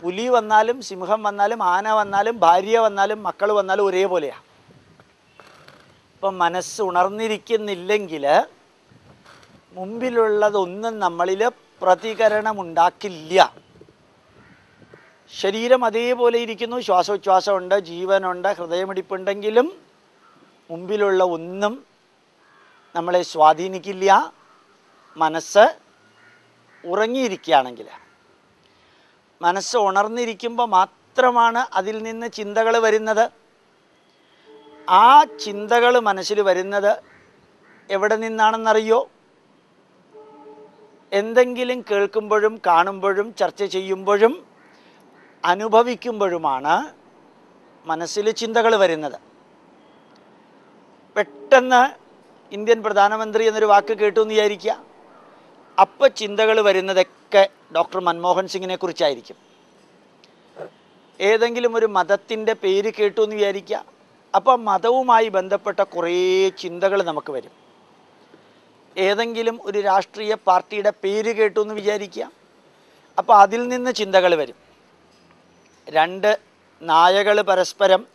പുലി വന്നാലും സിംഹം വന്നാലും ആന വന്നാലും ഭാര്യ വന്നാലും മക്കൾ വന്നാലും ഒരേപോലെയാണ് ഇപ്പം മനസ്സ് ഉണർന്നിരിക്കുന്നില്ലെങ്കിൽ മുമ്പിലുള്ളതൊന്നും നമ്മളിൽ പ്രതികരണമുണ്ടാക്കില്ല. ശരീരം അതേപോലെ ഇരിക്കുന്നു. ശ്വാസോച്ഛ്വാസമുണ്ട് ജീവനുണ്ട് ഹൃദയമിടിപ്പുണ്ടെങ്കിലും മുമ്പിലുള്ള ഒന്നും നമ്മളെ സ്വാധീനിക്കില്ല. മനസ്സ് ഉറങ്ങിയിരിക്കുകയാണെങ്കിൽ മനസ്സ് ഉണർന്നിരിക്കുമ്പോൾ മാത്രമാണ് അതിൽ നിന്ന് ചിന്തകൾ വരുന്നത്. ആ ചിന്തകൾ മനസ്സിൽ വരുന്നത് എവിടെ നിന്നാണെന്നറിയോ? എന്തെങ്കിലും കേൾക്കുമ്പോഴും കാണുമ്പോഴും ചർച്ച ചെയ്യുമ്പോഴും അനുഭവിക്കുമ്പോഴുമാണ് മനസ്സിൽ ചിന്തകൾ വരുന്നത്. പെട്ടെന്ന് ഇന്ത്യൻ പ്രധാനമന്ത്രി എന്നൊരു വാക്ക് കേട്ടു എന്ന് വിചാരിക്കുക. അപ്പം ചിന്തകൾ വരുന്നതൊക്കെ ഡോക്ടർ മൻമോഹൻ സിംഗിനെ കുറിച്ചായിരിക്കും. ഏതെങ്കിലും ഒരു മതത്തിന്റെ പേര് കേട്ടു എന്ന് വിചാരിക്കുക. അപ്പം മതവുമായി ബന്ധപ്പെട്ട കുറേ ചിന്തകൾ നമുക്ക് വരും. ഏതെങ്കിലും ഒരു രാഷ്ട്രീയ പാർട്ടിയുടെ പേര് കേട്ടു എന്ന് വിചാരിക്കുക. അപ്പോൾ അതിൽ നിന്ന് ചിന്തകൾ വരും. രണ്ട് നായകൾ പരസ്പരം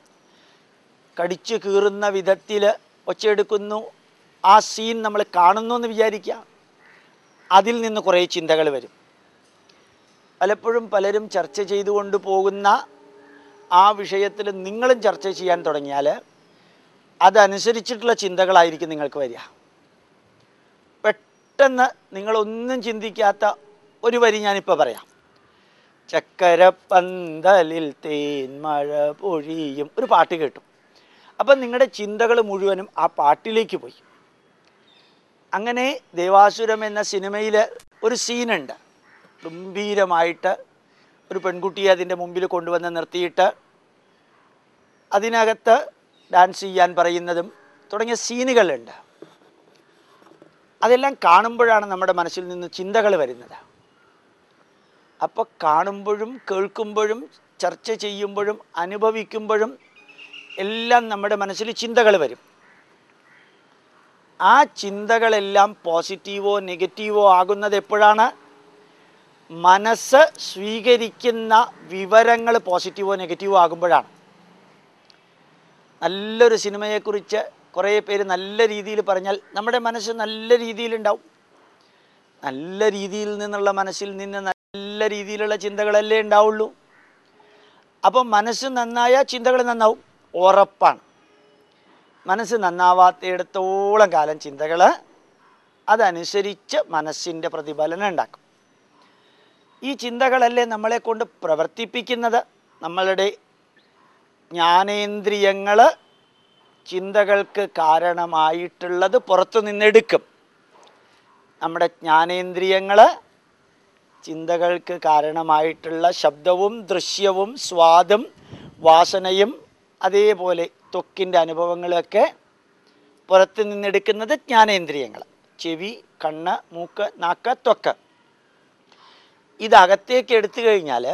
കടിച്ചു കീറുന്ന വിധത്തിൽ ഒച്ചയെടുക്കുന്നു. ആ സീൻ നമ്മൾ കാണുന്നു എന്ന് വിചാരിക്കുക. അതിൽ നിന്ന് കുറേ ചിന്തകൾ വരും. പലപ്പോഴും പലരും ചർച്ച ചെയ്തുകൊണ്ട് പോകുന്ന ആ വിഷയത്തിൽ നിങ്ങളും ചർച്ച ചെയ്യാൻ തുടങ്ങിയാൽ അതനുസരിച്ചിട്ടുള്ള ചിന്തകളായിരിക്കും നിങ്ങൾക്ക് വരിക. പെട്ടെന്ന് നിങ്ങളൊന്നും ചിന്തിക്കാത്ത ഒരു വരി ഞാനിപ്പോൾ പറയാം. ചക്കരപ്പന്തലിൽ തേൻ മഴ പൊഴിയും ഒരു പാട്ട് കേട്ടു. അപ്പം നിങ്ങളുടെ ചിന്തകൾ മുഴുവനും ആ പാട്ടിലേക്ക് പോയി. അങ്ങനെ ദേവാസുരം എന്ന സിനിമയിൽ ഒരു സീനുണ്ട്. ഗംഭീരമായിട്ട് ഒരു പെൺകുട്ടിയെ അതിന്റെ മുമ്പിൽ കൊണ്ടുവന്ന് നിർത്തിയിട്ട് അതിനകത്ത് ഡാൻസ് ചെയ്യാൻ പറയുന്നതും തുടങ്ങിയ സീനുകളുണ്ട്. അതെല്ലാം കാണുമ്പോഴാണ് നമ്മുടെ മനസ്സിൽ നിന്ന് ചിന്തകൾ വരുന്നത്. അപ്പോൾ കാണുമ്പോഴും കേൾക്കുമ്പോഴും ചർച്ച ചെയ്യുമ്പോഴും അനുഭവിക്കുമ്പോഴും എല്ലാം നമ്മുടെ മനസ്സിൽ ചിന്തകൾ വരും. ആ ചിന്തകളെല്ലാം പോസിറ്റീവോ നെഗറ്റീവോ ആകുന്നത് എപ്പോഴാണ്? മനസ്സ് സ്വീകരിക്കുന്ന വിവരങ്ങൾ പോസിറ്റീവോ നെഗറ്റീവോ ആകുമ്പോഴാണ്. നല്ലൊരു സിനിമയെക്കുറിച്ച് കുറേ പേര് നല്ല രീതിയിൽ പറഞ്ഞാൽ നമ്മുടെ മനസ്സ് നല്ല രീതിയിലുണ്ടാവും. നല്ല രീതിയിൽ നിന്നുള്ള മനസ്സിൽ നിന്ന് നല്ല രീതിയിലുള്ള ചിന്തകളല്ലേ ഉണ്ടാവുള്ളൂ. അപ്പം മനസ്സ് നന്നായാൽ ചിന്തകൾ നന്നാവും. ഉറപ്പാണ്. മനസ്സ് നന്നാവാത്തയിടത്തോളം കാലം ചിന്തകൾ അതനുസരിച്ച് മനസ്സിന്റെ പ്രതിഫലനം ഉണ്ടാക്കും. ഈ ചിന്തകളല്ലേ നമ്മളെ കൊണ്ട് പ്രവർത്തിപ്പിക്കുന്നത്? നമ്മളുടെ ജ്ഞാനേന്ദ്രിയങ്ങൾ ചിന്തകൾക്ക് കാരണമായിട്ടുള്ളത് പുറത്തു നിന്നെടുക്കും. നമ്മുടെ ജ്ഞാനേന്ദ്രിയങ്ങൾ ചിന്തകൾക്ക് കാരണമായിട്ടുള്ള ശബ്ദവും ദൃശ്യവും സ്വാദും വാസനയും അതേപോലെ ത്വക്കിന്റെ അനുഭവങ്ങളൊക്കെ പുറത്ത് നിന്നെടുക്കുന്നത് ജ്ഞാനേന്ദ്രിയങ്ങൾ ചെവി കണ്ണ് മൂക്ക് നാക്ക് ത്വക്ക് ഇതകത്തേക്ക് എടുത്തു കഴിഞ്ഞാൽ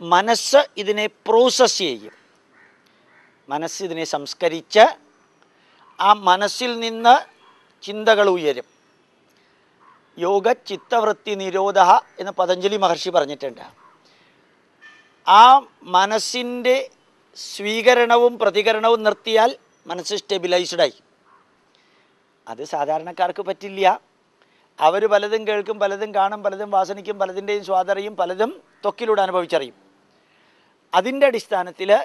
മനസ്സ് ഇതിനെ പ്രോസസ്സ് ചെയ്യും. മനസ്സ് ഇതിനെ സംസ്കരിച്ച് ആ മനസ്സിൽ നിന്ന് ചിന്തകൾ ഉയരും. യോഗ ചിത്തവൃത്തി നിരോധ എന്ന് പതഞ്ജലി മഹർഷി പറഞ്ഞിട്ടുണ്ട്. ആ മനസ്സിന്റെ സ്വീകരണവും പ്രതികരണവും നിർത്തിയാൽ മനസ്സ് സ്റ്റെബിലൈസ്ഡായി. അത് സാധാരണക്കാർക്ക് പറ്റില്ല. അവർ പലതും കേൾക്കും പലതും കാണും പലതും വാസനിക്കും പലതിന്റെയും സ്വാദറിയും പലതും തൊക്കിലൂടെ അനുഭവിച്ചറിയും. അതിന്റെ അടിസ്ഥാനത്തിൽ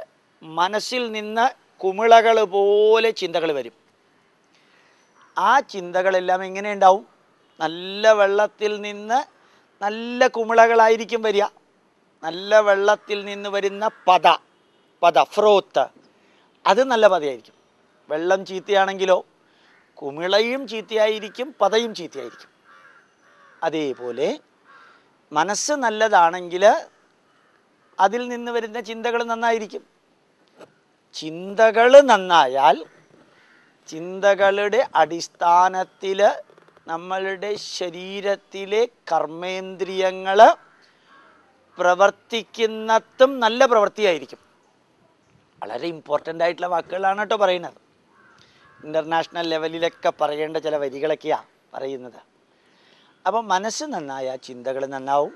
മനസ്സിൽ നിന്ന് കുമിളകൾ പോലെ ചിന്തകൾ വരും. ആ ചിന്തകളെല്ലാം എങ്ങനെ ഉണ്ടാവും? നല്ല വെള്ളത്തിൽ നിന്ന് നല്ല കുമിളകളായിരിക്കും വരിക. നല്ല വെള്ളത്തിൽ നിന്ന് വരുന്ന പത പത ഫ്രോത്ത് അത് നല്ല പതയായിരിക്കും വെള്ളം ചീത്തയാണെങ്കിലോ കുമിളയും ചീത്തയായിരിക്കും പതയും ചീത്തയായിരിക്കും. അതേപോലെ മനസ്സ് നല്ലതാണെങ്കിൽ അതിൽ നിന്ന് വരുന്ന ചിന്തകൾ നന്നായിരിക്കും. ചിന്തകൾ നന്നായാൽ ചിന്തകളുടെ അടിസ്ഥാനത്തിൽ നമ്മളുടെ ശരീരത്തിലെ കർമ്മേന്ദ്രിയങ്ങൾ പ്രവർത്തിക്കുന്നതും നല്ല പ്രവൃത്തിയായിരിക്കും. വളരെ ഇമ്പോർട്ടന്റ് ആയിട്ടുള്ള വാക്കുകളാണ് കേട്ടോ പറയുന്നത്. ഇന്റർനാഷണൽ ലെവലിലൊക്കെ പറയേണ്ട ചില വരികളൊക്കെയാണ് പറയുന്നത്. അപ്പോൾ മനസ്സ് നന്നായാൽ ചിന്തകൾ നന്നാവും.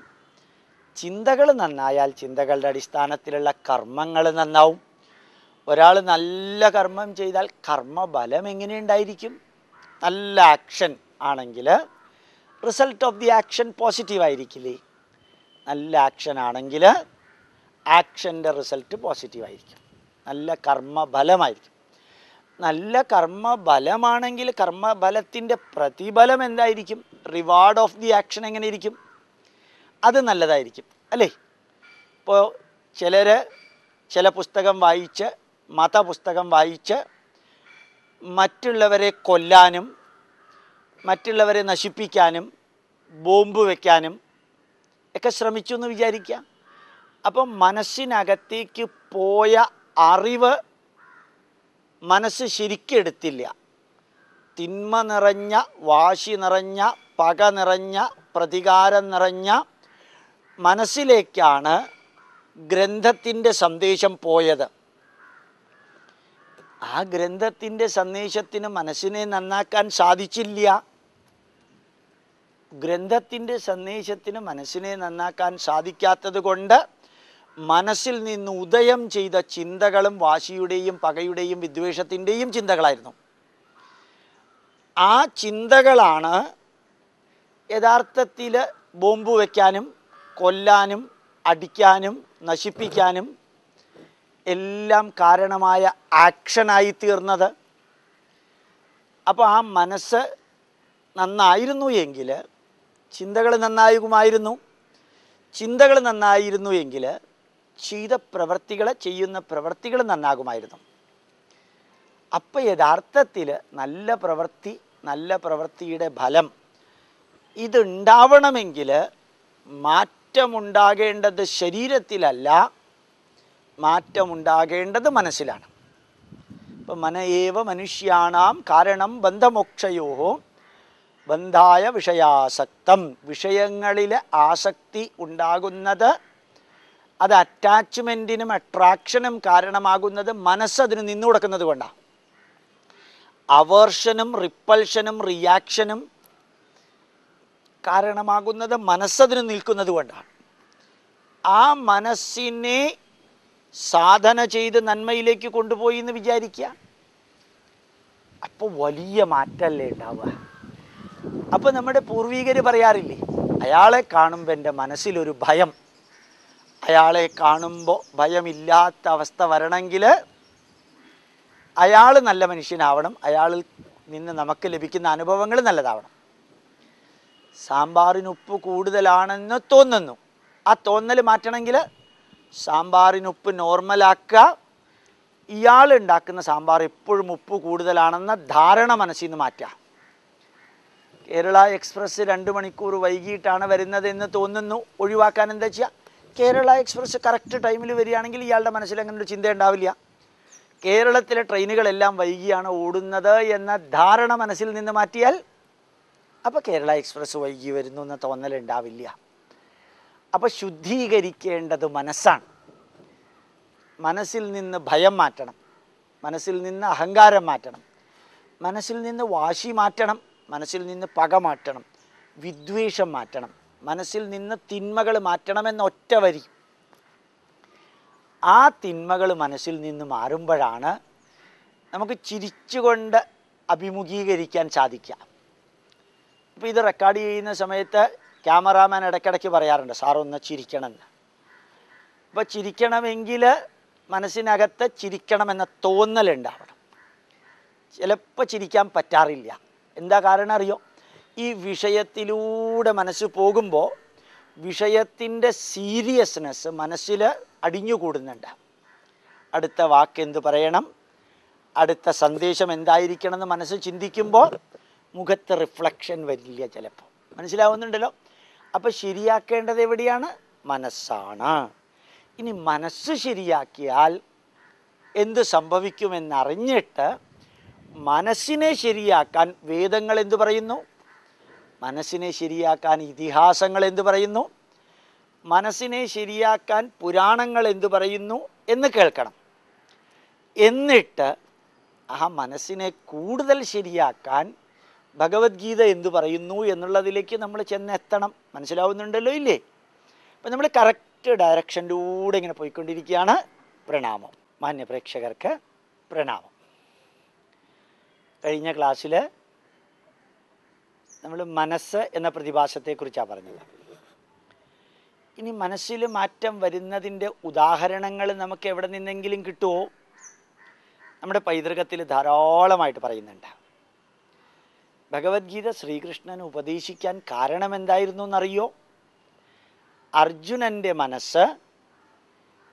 ചിന്തകൾ നന്നായാൽ ചിന്തകളുടെ അടിസ്ഥാനത്തിലുള്ള കർമ്മങ്ങൾ നന്നാവും. ഒരാൾ നല്ല കർമ്മം ചെയ്താൽ കർമ്മബലം എങ്ങനെ ഉണ്ടായിരിക്കും? നല്ല ആക്ഷൻ ആണെങ്കിൽ result of the action positive ആയിരിക്കില്ലേ? നല്ല ആക്ഷൻ ആണെങ്കിൽ ആക്ഷന്റെ റിസൾട്ട് പോസിറ്റീവ് ആയിരിക്കും. നല്ല കർമ്മഫലമായിരിക്കും നല്ല കർമ്മഫലമാണെങ്കിൽ കർമ്മഫലത്തിന്റെ പ്രതിഫലം എന്തായിരിക്കും? റിവാർഡ് ഓഫ് ദി ആക്ഷൻ എങ്ങനെ ഇരിക്കും അത് നല്ലതായിരിക്കും അല്ലേ? ഇപ്പോൾ ചിലർ ചില പുസ്തകം വായിച്ച് മതപുസ്തകം വായിച്ച് മറ്റുള്ളവരെ കൊല്ലാനും മറ്റുള്ളവരെ നശിപ്പിക്കാനും ബോംബ് വയ്ക്കാനും ഒക്കെ ശ്രമിച്ചു എന്ന് വിചാരിക്കുക. അപ്പം മനസ്സിനകത്തേക്ക് പോയ അറിവ് മനസ്സ് ശരിക്കെടുത്തില്ല. തിന്മ നിറഞ്ഞ വാശി നിറഞ്ഞ പക നിറഞ്ഞ പ്രതികാരം നിറഞ്ഞ മനസ്സിലേക്കാണ് ഗ്രന്ഥത്തിന്റെ സന്ദേശം പോയത്. ആ ഗ്രന്ഥത്തിന്റെ സന്ദേശത്തിന് മനസ്സിനെ നന്നാക്കാൻ സാധിച്ചില്ല. ഗ്രന്ഥത്തിന്റെ സന്ദേശത്തിന് മനസ്സിനെ നന്നാക്കാൻ സാധിക്കാത്തത് കൊണ്ട് മനസ്സിൽ നിന്ന് ഉദയം ചെയ്ത ചിന്തകളും വാശിയുടെയും പകയുടെയും വിദ്വേഷത്തിന്റെയും ചിന്തകളായിരുന്നു. ആ ചിന്തകളാണ് യഥാർത്ഥത്തിൽ ബോംബ് വയ്ക്കാനും കൊല്ലാനും അടിക്കാനും നശിപ്പിക്കാനും എല്ലാം കാരണമായ ആക്ഷനായി തീർന്നത്. അപ്പോൾ ആ മനസ്സ് നന്നായിരുന്നു എങ്കിൽ ചിന്തകൾ നന്നായുമായിരുന്നു ചിന്തകൾ നന്നായിരുന്നു എങ്കിൽ ചെയ്ത പ്രവൃത്തികൾ ചെയ്യുന്ന പ്രവൃത്തികൾ നന്നാകുമായിരുന്നു. അപ്പം യഥാർത്ഥത്തിൽ നല്ല പ്രവൃത്തി നല്ല പ്രവൃത്തിയുടെ ഫലം ഇതുണ്ടാവണമെങ്കിൽ മാറ്റമുണ്ടാകേണ്ടത് ശരീരത്തിലല്ല മാറ്റമുണ്ടാകേണ്ടത് മനസ്സിലാണ്. ഇപ്പം മനയേവ മനുഷ്യാണാം കാരണം ബന്ധമോക്ഷയോ ബന്ധായ വിഷയാസക്തം. വിഷയങ്ങളിൽ ആസക്തി ഉണ്ടാകുന്നത് അത് അറ്റാച്ച്മെന്റിനും അട്രാക്ഷനും കാരണമാകുന്നത് മനസ്സതിന് നിന്നു കൊടുക്കുന്നത് കൊണ്ടാണ് അവേർഷനും റിപ്പൾഷനും റിയാക്ഷനും കാരണമാകുന്നത് മനസ്സതിന് നിൽക്കുന്നത് കൊണ്ടാണ് ആ മനസ്സിനെ സാധന ചെയ്ത് നന്മയിലേക്ക് കൊണ്ടുപോയി എന്ന് വിചാരിക്കുക അപ്പോൾ വലിയ മാറ്റമല്ലേ ഉണ്ടാവുക അപ്പോൾ നമ്മുടെ പൂർവികർ പറയാറില്ലേ അയാളെ കാണുമ്പോൾ എന്റെ മനസ്സിലൊരു ഭയം. അയാളെ കാണുമ്പോൾ ഭയമില്ലാത്ത അവസ്ഥ വരണമെങ്കിൽ അയാൾ നല്ല മനുഷ്യനാവണം. അയാളിൽ നിന്ന് നമുക്ക് ലഭിക്കുന്ന അനുഭവങ്ങൾ നല്ലതാവണം. സാമ്പാറിന് ഉപ്പ് കൂടുതലാണെന്ന് തോന്നുന്നു. ആ തോന്നൽ മാറ്റണമെങ്കിൽ സാമ്പാറിന് ഉപ്പ് നോർമലാക്കുക. ഇയാൾ ഉണ്ടാക്കുന്ന സാമ്പാർ എപ്പോഴും ഉപ്പ് കൂടുതലാണെന്ന ധാരണ മനസ്സിൽ നിന്ന് മാറ്റുക. കേരള എക്സ്പ്രസ് രണ്ട് മണിക്കൂർ വൈകിട്ടാണ് വരുന്നതെന്ന് തോന്നുന്നു. ഒഴിവാക്കാൻ എന്താ ചെയ്യുക കേരള എക്സ്പ്രസ് കറക്റ്റ് ടൈമിൽ വരികയാണെങ്കിൽ ഇയാളുടെ മനസ്സിൽ അങ്ങനെ ഒരു ചിന്ത ഉണ്ടാവില്ല. കേരളത്തിലെ ട്രെയിനുകളെല്ലാം വൈകിയാണ് ഓടുന്നത് എന്ന ധാരണ മനസ്സിൽ നിന്ന് മാറ്റിയാൽ അപ്പോൾ കേരള എക്സ്പ്രസ് വൈകി വരുന്നു എന്ന തോന്നലുണ്ടാവില്ല അപ്പോൾ ശുദ്ധീകരിക്കേണ്ടത് മനസ്സാണ്. മനസ്സിൽ നിന്ന് ഭയം മാറ്റണം. മനസ്സിൽ നിന്ന് അഹങ്കാരം മാറ്റണം. മനസ്സിൽ നിന്ന് വാശി മാറ്റണം. മനസ്സിൽ നിന്ന് പക മാറ്റണം. വിദ്വേഷം മാറ്റണം. മനസ്സിൽ നിന്ന് തിന്മകൾ മാറ്റണമെന്ന ഒറ്റ വരി. ആ തിന്മകൾ മനസ്സിൽ നിന്ന് മാറുമ്പോഴാണ് നമുക്ക് ചിരിച്ചുകൊണ്ട് അഭിമുഖീകരിക്കാൻ സാധിക്കുക. അപ്പോൾ ഇത് റെക്കോർഡ് ചെയ്യുന്ന സമയത്ത് ക്യാമറാമാൻ ഇടയ്ക്കിടയ്ക്ക് പറയാറുണ്ട് സാർ ഒന്ന് ചിരിക്കണമെന്ന്. അപ്പോൾ ചിരിക്കണമെങ്കിൽ മനസ്സിനകത്ത് ചിരിക്കണമെന്ന തോന്നലുണ്ടാവണം ചിലപ്പോൾ ചിരിക്കാൻ പറ്റാറില്ല. എന്താ കാരണം അറിയോ? ഈ വിഷയത്തിലൂടെ മനസ്സ് പോകുമ്പോൾ വിഷയത്തിന്റെ സീരിയസ്നെസ് മനസ്സിൽ അടിഞ്ഞുകൂടുന്നുണ്ട്. അടുത്ത വാക്ക് എന്ത് പറയണം? അടുത്ത സന്ദേശം എന്തായിരിക്കണം എന്ന് മനസ്സ് ചിന്തിക്കുമ്പോൾ മുഖത്ത് റിഫ്ലക്ഷൻ വരില്ല ചിലപ്പോൾ മനസ്സിലാവുന്നുണ്ടല്ലോ? അപ്പോൾ ശരിയാക്കേണ്ടത് എവിടെയാണ്? മനസ്സാണ്. ഇനി മനസ്സ് ശരിയാക്കിയാൽ എന്ത് സംഭവിക്കുമെന്നറിഞ്ഞിട്ട് മനസ്സിനെ ശരിയാക്കാൻ വേദങ്ങൾ എന്തു പറയുന്നു? മനസ്സിനെ ശരിയാക്കാൻ ഇതിഹാസങ്ങൾ എന്തു പറയുന്നു? മനസ്സിനെ ശരിയാക്കാൻ പുരാണങ്ങൾ എന്തു പറയുന്നു എന്ന് കേൾക്കണം. എന്നിട്ട് ആ മനസ്സിനെ കൂടുതൽ ശരിയാക്കാൻ ഭഗവത്ഗീത എന്തു പറയുന്നു എന്നുള്ളതിലേക്ക് നമ്മൾ ചെന്നെത്തണം. മനസ്സിലാവുന്നുണ്ടല്ലോ ഇല്ലേ? അപ്പം നമ്മൾ കറക്റ്റ് ഡയറക്ഷനിലൂടെ ഇങ്ങനെ പോയിക്കൊണ്ടിരിക്കുകയാണ്. പ്രണാമം. മാന്യ പ്രേക്ഷകർക്ക് പ്രണാമം. കഴിഞ്ഞ ക്ലാസ്സിൽ നമ്മൾ മനസ്സ് എന്ന പ്രതിഭാസത്തെക്കുറിച്ചാണ് പറഞ്ഞത്. ഇനി മനസ്സിൽ മാറ്റം വരുന്നതിന്റെ ഉദാഹരണങ്ങൾ നമുക്ക് എവിടെ നിന്നെങ്കിലും കിട്ടുമോ നമ്മുടെ പൈതൃകത്തിൽ ധാരാളമായിട്ട് പറയുന്നുണ്ട്. ഭഗവത്ഗീത ശ്രീകൃഷ്ണന് ഉപദേശിക്കാൻ കാരണം എന്തായിരുന്നു എന്നറിയോ? അർജുനന്റെ മനസ്സ്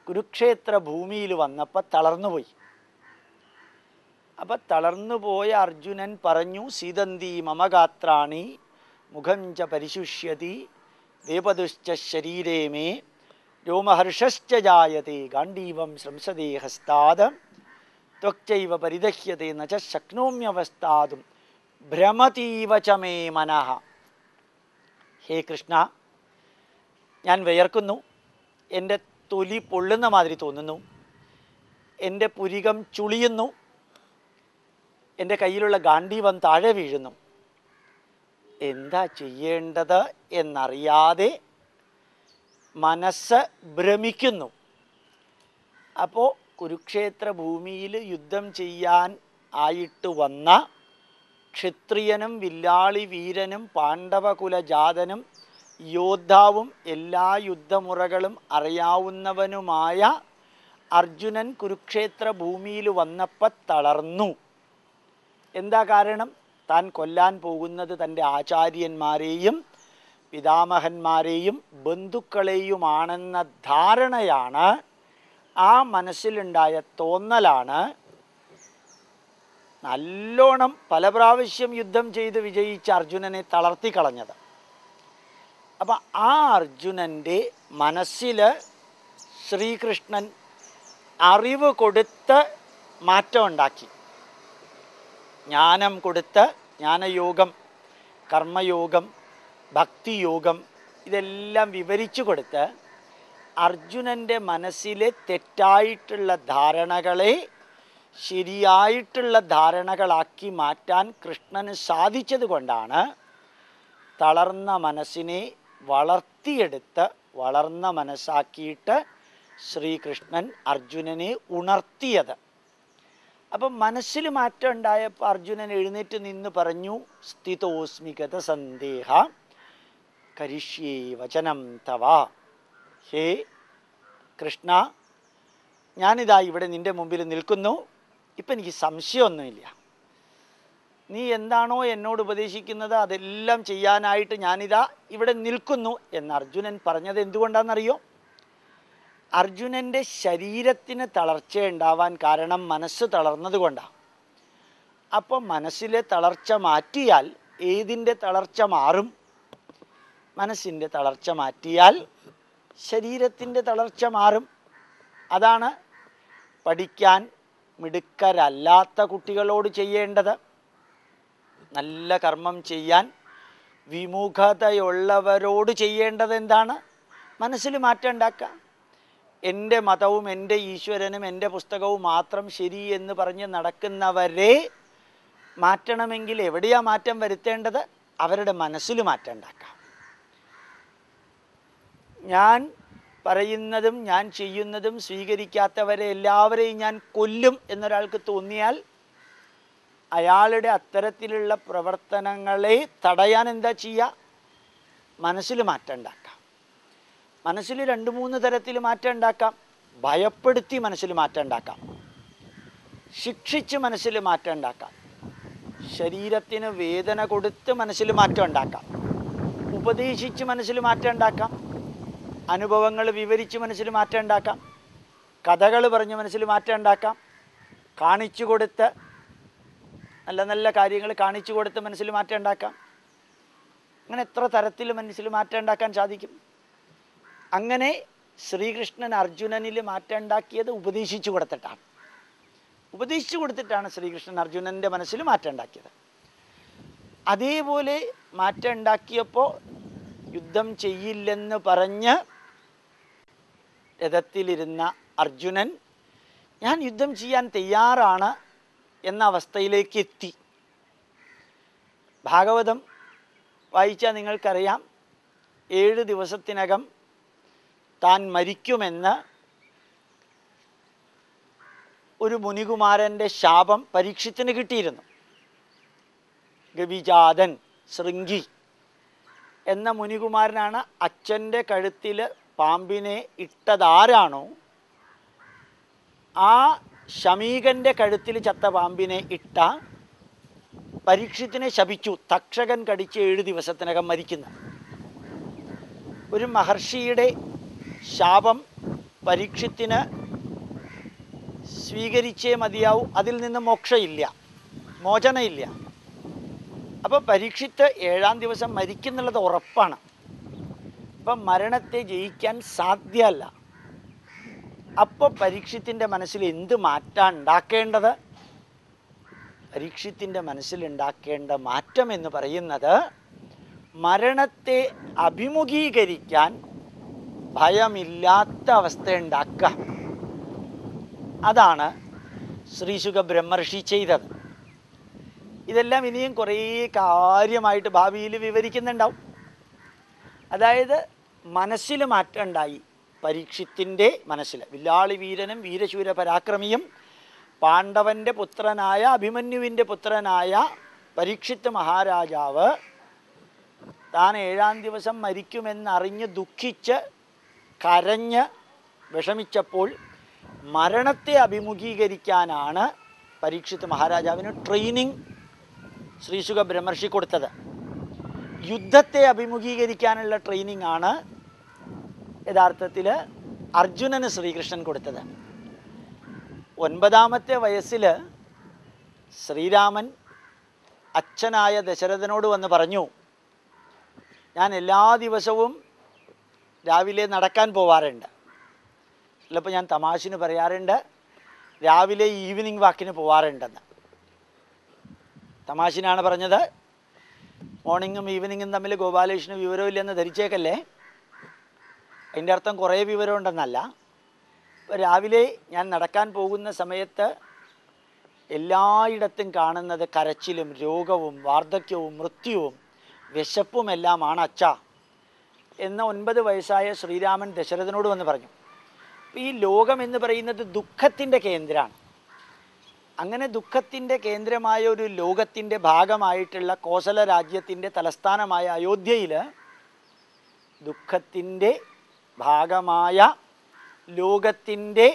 കുരുക്ഷേത്ര ഭൂമിയിൽ വന്നപ്പോൾ തളർന്നുപോയി. അപ്പം തളർന്നുപോയ അർജുനൻ പറഞ്ഞു സീതന്തി മമഗാത്രാണി മുഖം ച പരിശുഷ്യതി ദേപദുശ്ച ശരീരേ മേ രോമഹർഷശ്ച ജായത്തെ ഗാണ്ഡീവം ശ്രംസതേ ഹസ്താത് ത്വക്ചൈവ പരിദഹ്യത്തെ നച്ച ശക്നോമ്യവസ്ഥാതും ഭ്രമതീവ ച മേ മനഃ. ഹേ കൃഷ്ണ ഞാൻ വിയർക്കുന്നു. എന്റെ തൊലി പൊള്ളുന്ന മാതിരി തോന്നുന്നു. എന്റെ പുരികം ചുളിയുന്നു. എന്റെ കയ്യിലുള്ള ഗാന്ധീവം താഴെ വീഴുന്നു. എന്താ ചെയ്യേണ്ടത് എന്നറിയാതെ മനസ്സ് ഭ്രമിക്കുന്നു. അപ്പോൾ കുരുക്ഷേത്ര ഭൂമിയിൽ യുദ്ധം ചെയ്യാൻ ആയിട്ട് വന്ന ക്ഷത്രിയനും വില്ലാളി വീരനും പാണ്ഡവകുലജാതനും യോദ്ധാവും എല്ലാ യുദ്ധമുറകളും അറിയാവുന്നവനുമായ അർജുനൻ കുരുക്ഷേത്ര ഭൂമിയിൽ വന്നപ്പോൾ തളർന്നു. എന്താ കാരണം? താൻ കൊല്ലാൻ പോകുന്നത് തന്റെ ആചാര്യന്മാരെയും പിതാമഹന്മാരെയും ബന്ധുക്കളെയുമാണെന്ന ധാരണയാണ് ആ മനസ്സിലുണ്ടായ തോന്നലാണ്. നല്ലോണം പല പ്രാവശ്യം യുദ്ധം ചെയ്ത് വിജയിച്ച അർജുനനെ തളർത്തിക്കളഞ്ഞത് അപ്പം ആ അർജുനന്റെ മനസ്സിൽ ശ്രീകൃഷ്ണൻ അറിവ് കൊടുത്ത് മാറ്റം ഉണ്ടാക്കി. ജ്ഞാനം കൊടുത്ത് ജ്ഞാനയോഗം കർമ്മയോഗം ഭക്തിയോഗം ഇതെല്ലാം വിവരിച്ചു കൊടുത്ത് അർജുനന്റെ മനസ്സിലെ തെറ്റായിട്ടുള്ള ധാരണകളെ ശരിയായിട്ടുള്ള ധാരണകളാക്കി മാറ്റാൻ കൃഷ്ണന് സാധിച്ചത് കൊണ്ടാണ് തളർന്ന മനസ്സിനെ വളർത്തിയെടുത്ത് വളർന്ന മനസ്സാക്കിയിട്ട് ശ്രീകൃഷ്ണൻ അർജുനനെ ഉണർത്തിയത്. അപ്പം മനസ്സിൽ മാറ്റം ഉണ്ടായപ്പോൾ അർജുനൻ എഴുന്നേറ്റ് നിന്ന് പറഞ്ഞു സ്ഥിതോസ്മികത സന്ദേഹ കരിഷ്യേ വചനം തവ. ഹേ കൃഷ്ണ ഞാനിതാ ഇവിടെ നിന്റെ മുമ്പിൽ നിൽക്കുന്നു. ഇപ്പം എനിക്ക് സംശയമൊന്നുമില്ല. നീ എന്താണോ എന്നോട് ഉപദേശിക്കുന്നത് അതെല്ലാം ചെയ്യാനായിട്ട് ഞാനിതാ ഇവിടെ നിൽക്കുന്നു എന്ന് അർജുനൻ പറഞ്ഞത് എന്തുകൊണ്ടാണെന്നറിയോ? അർജുനന്റെ ശരീരത്തിന് തളർച്ച ഉണ്ടാവാൻ കാരണം മനസ്സ് തളർന്നത് കൊണ്ടാണ് അപ്പോൾ മനസ്സിലെ തളർച്ച മാറ്റിയാൽ ഏതിന്റെ തളർച്ച മാറും? മനസ്സിന്റെ തളർച്ച മാറ്റിയാൽ ശരീരത്തിന്റെ തളർച്ച മാറും. അതാണ് പഠിക്കാൻ മിടുക്കരല്ലാത്ത കുട്ടികളോട് ചെയ്യേണ്ടത്. നല്ല കർമ്മം ചെയ്യാൻ വിമുഖതയുള്ളവരോട് ചെയ്യേണ്ടത് എന്താണ്? മനസ്സിൽ മാറ്റം ഉണ്ടാക്കുക. എന്റെ മതവും എന്റെ ഈശ്വരനും എന്റെ പുസ്തകവും മാത്രം ശരി എന്ന് പറഞ്ഞ് നടക്കുന്നവരെ മാറ്റണമെങ്കിൽ എവിടെയാ മാറ്റം വരുത്തേണ്ടത്? അവരുടെ മനസ്സിൽ മാറ്റം ഉണ്ടാക്കാം. ഞാൻ പറയുന്നതും ഞാൻ ചെയ്യുന്നതും സ്വീകരിക്കാത്തവരെ എല്ലാവരെയും ഞാൻ കൊല്ലും എന്നൊരാൾക്ക് തോന്നിയാൽ അയാളുടെ അത്തരത്തിലുള്ള പ്രവർത്തനങ്ങളെ തടയാൻ എന്താ ചെയ്യുക? മനസ്സിൽ മാറ്റം മനസ്സിൽ രണ്ട് മൂന്ന് തരത്തിൽ മാറ്റം ഉണ്ടാക്കാം. ഭയപ്പെടുത്തി മനസ്സിൽ മാറ്റം ഉണ്ടാക്കാം. ശിക്ഷിച്ച് മനസ്സിൽ മാറ്റം ഉണ്ടാക്കാം. ശരീരത്തിന് വേദന കൊടുത്ത് മനസ്സിൽ മാറ്റം ഉണ്ടാക്കാം. ഉപദേശിച്ച് മനസ്സിൽ മാറ്റം ഉണ്ടാക്കാം. അനുഭവങ്ങൾ വിവരിച്ച് മനസ്സിൽ മാറ്റം ഉണ്ടാക്കാം. കഥകൾ പറഞ്ഞ് മനസ്സിൽ മാറ്റം ഉണ്ടാക്കാം. കാണിച്ചു കൊടുത്ത് നല്ല നല്ല കാര്യങ്ങൾ കാണിച്ചു കൊടുത്ത് മനസ്സിൽ മാറ്റം ഉണ്ടാക്കാം. അങ്ങനെ എത്ര തരത്തിൽ മനസ്സിൽ മാറ്റം ഉണ്ടാക്കാൻ സാധിക്കും? അങ്ങനെ ശ്രീകൃഷ്ണൻ അർജുനനിൽ മാറ്റം ഉണ്ടാക്കിയത് ഉപദേശിച്ചു കൊടുത്തിട്ടാണ്. ഉപദേശിച്ചു കൊടുത്തിട്ടാണ് ശ്രീകൃഷ്ണൻ അർജുനന്റെ മനസ്സിൽ മാറ്റം ഉണ്ടാക്കിയത് അതേപോലെ മാറ്റം ഉണ്ടാക്കിയപ്പോൾ യുദ്ധം ചെയ്യില്ലെന്ന് പറഞ്ഞ് രഥത്തിലിരുന്ന അർജുനൻ ഞാൻ യുദ്ധം ചെയ്യാൻ തയ്യാറാണ് എന്ന അവസ്ഥയിലേക്ക് എത്തി. ഭാഗവതം വായിച്ചാൽ നിങ്ങൾക്കറിയാം ഏഴ് ദിവസത്തിനകം താൻ മരിക്കുമെന്ന് ഒരു മുനികുമാരന്റെ ശാപം പരീക്ഷത്തിന് കിട്ടിയിരുന്നു. ഗവിജാതൻ ശൃംഗി എന്ന മുനികുമാരനാണ് അച്ഛന്റെ കഴുത്തിൽ പാമ്പിനെ ഇട്ടതാരാണോ ആ ശമീകന്റെ കഴുത്തിൽ ചത്ത പാമ്പിനെ ഇട്ട പരീക്ഷത്തിനെ ശപിച്ചു. തക്ഷകൻ കടിച്ച് ഏഴ് ദിവസത്തിനകം മരിക്കുന്നു. ഒരു മഹർഷിയുടെ ശാപം പരീക്ഷത്തിന് സ്വീകരിച്ചേ മതിയാവും. അതിൽ നിന്ന് മോക്ഷയില്ല. മോചനയില്ല. അപ്പോൾ പരീക്ഷിത്ത് ഏഴാം ദിവസം മരിക്കുന്നുള്ളത് ഉറപ്പാണ്. അപ്പം മരണത്തെ ജയിക്കാൻ സാധ്യമല്ല അപ്പോൾ പരീക്ഷത്തിന്റെ മനസ്സിൽ എന്ത് മാറ്റാണ് ഉണ്ടാക്കേണ്ടത്? പരീക്ഷത്തിന്റെ മനസ്സിലുണ്ടാക്കേണ്ട മാറ്റം എന്ന് പറയുന്നത് മരണത്തെ അഭിമുഖീകരിക്കാൻ ഭയമില്ലാത്ത അവസ്ഥ ഉണ്ടാക്കുക അതാണ് ശ്രീശുഖ ബ്രഹ്മർഷി ചെയ്തത്. ഇതെല്ലാം ഇനിയും കുറേ കാര്യമായിട്ട് ഭാവിയിൽ വിവരിക്കുന്നുണ്ടാവും. അതായത് മനസ്സിൽ മാറ്റം ഉണ്ടായി പരീക്ഷത്തിന്റെ മനസ്സിൽ. വില്ലാളി വീരനും വീരശൂര പരാക്രമിയും പാണ്ഡവന്റെ പുത്രനായ അഭിമന്യുവിന്റെ പുത്രനായ പരീക്ഷിത്ത് മഹാരാജാവ് താൻ ഏഴാം ദിവസം മരിക്കുമെന്നറിഞ്ഞ് ദുഃഖിച്ച് കരഞ്ഞ് വിഷമിച്ചപ്പോൾ മരണത്തെ അഭിമുഖീകരിക്കാനാണ് പരീക്ഷിത്ത് മഹാരാജാവിന് ട്രെയിനിങ് ശ്രീശുഖ ബ്രഹ്മർഷി കൊടുത്തത്. യുദ്ധത്തെ അഭിമുഖീകരിക്കാനുള്ള ട്രെയിനിങ് ആണ് യഥാർത്ഥത്തിൽ അർജുനന് ശ്രീകൃഷ്ണൻ കൊടുത്തത്. ഒൻപതാമത്തെ വയസ്സിൽ ശ്രീരാമൻ അച്ഛനായ ദശരഥനോട് വന്ന് പറഞ്ഞു ഞാൻ എല്ലാ ദിവസവും രാവിലെ നടക്കാൻ പോവാറുണ്ട്. ചിലപ്പോൾ ഞാൻ തമാശന് പറയാറുണ്ട്. രാവിലെ ഈവനിങ് വാക്കിന് പോവാറുണ്ടെന്ന്. തമാശനാണ് പറഞ്ഞത്. മോർണിംഗും ഈവനിങ്ങും തമ്മിൽ ഗോപാലകൃഷ്ണന് വിവരമില്ലെന്ന് ധരിച്ചേക്കല്ലേ? അതിന്റെ അർത്ഥം കുറേ വിവരമുണ്ടെന്നല്ല. ഇപ്പോൾ രാവിലെ ഞാൻ നടക്കാൻ പോകുന്ന സമയത്ത് എല്ലായിടത്തും കാണുന്നത് കരച്ചിലും രോഗവും വാർദ്ധക്യവും മൃത്യുവും വിശപ്പുമെല്ലാമാണ് അച്ഛ. എന്ന ഒൻപത് വയസ്സായ ശ്രീരാമൻ ദശരഥനോട് വന്ന് പറഞ്ഞു ഈ ലോകം എന്ന് പറയുന്നത് ദുഃഖത്തിന്റെ കേന്ദ്രമാണ്. അങ്ങനെ ദുഃഖത്തിന്റെ കേന്ദ്രമായ ഒരു ലോകത്തിന്റെ ഭാഗമായിട്ടുള്ള കോസല രാജ്യത്തിന്റെ തലസ്ഥാനമായ അയോധ്യയിൽ ദുഃഖത്തിന്റെ ഭാഗമായ ലോകത്തിന്റെ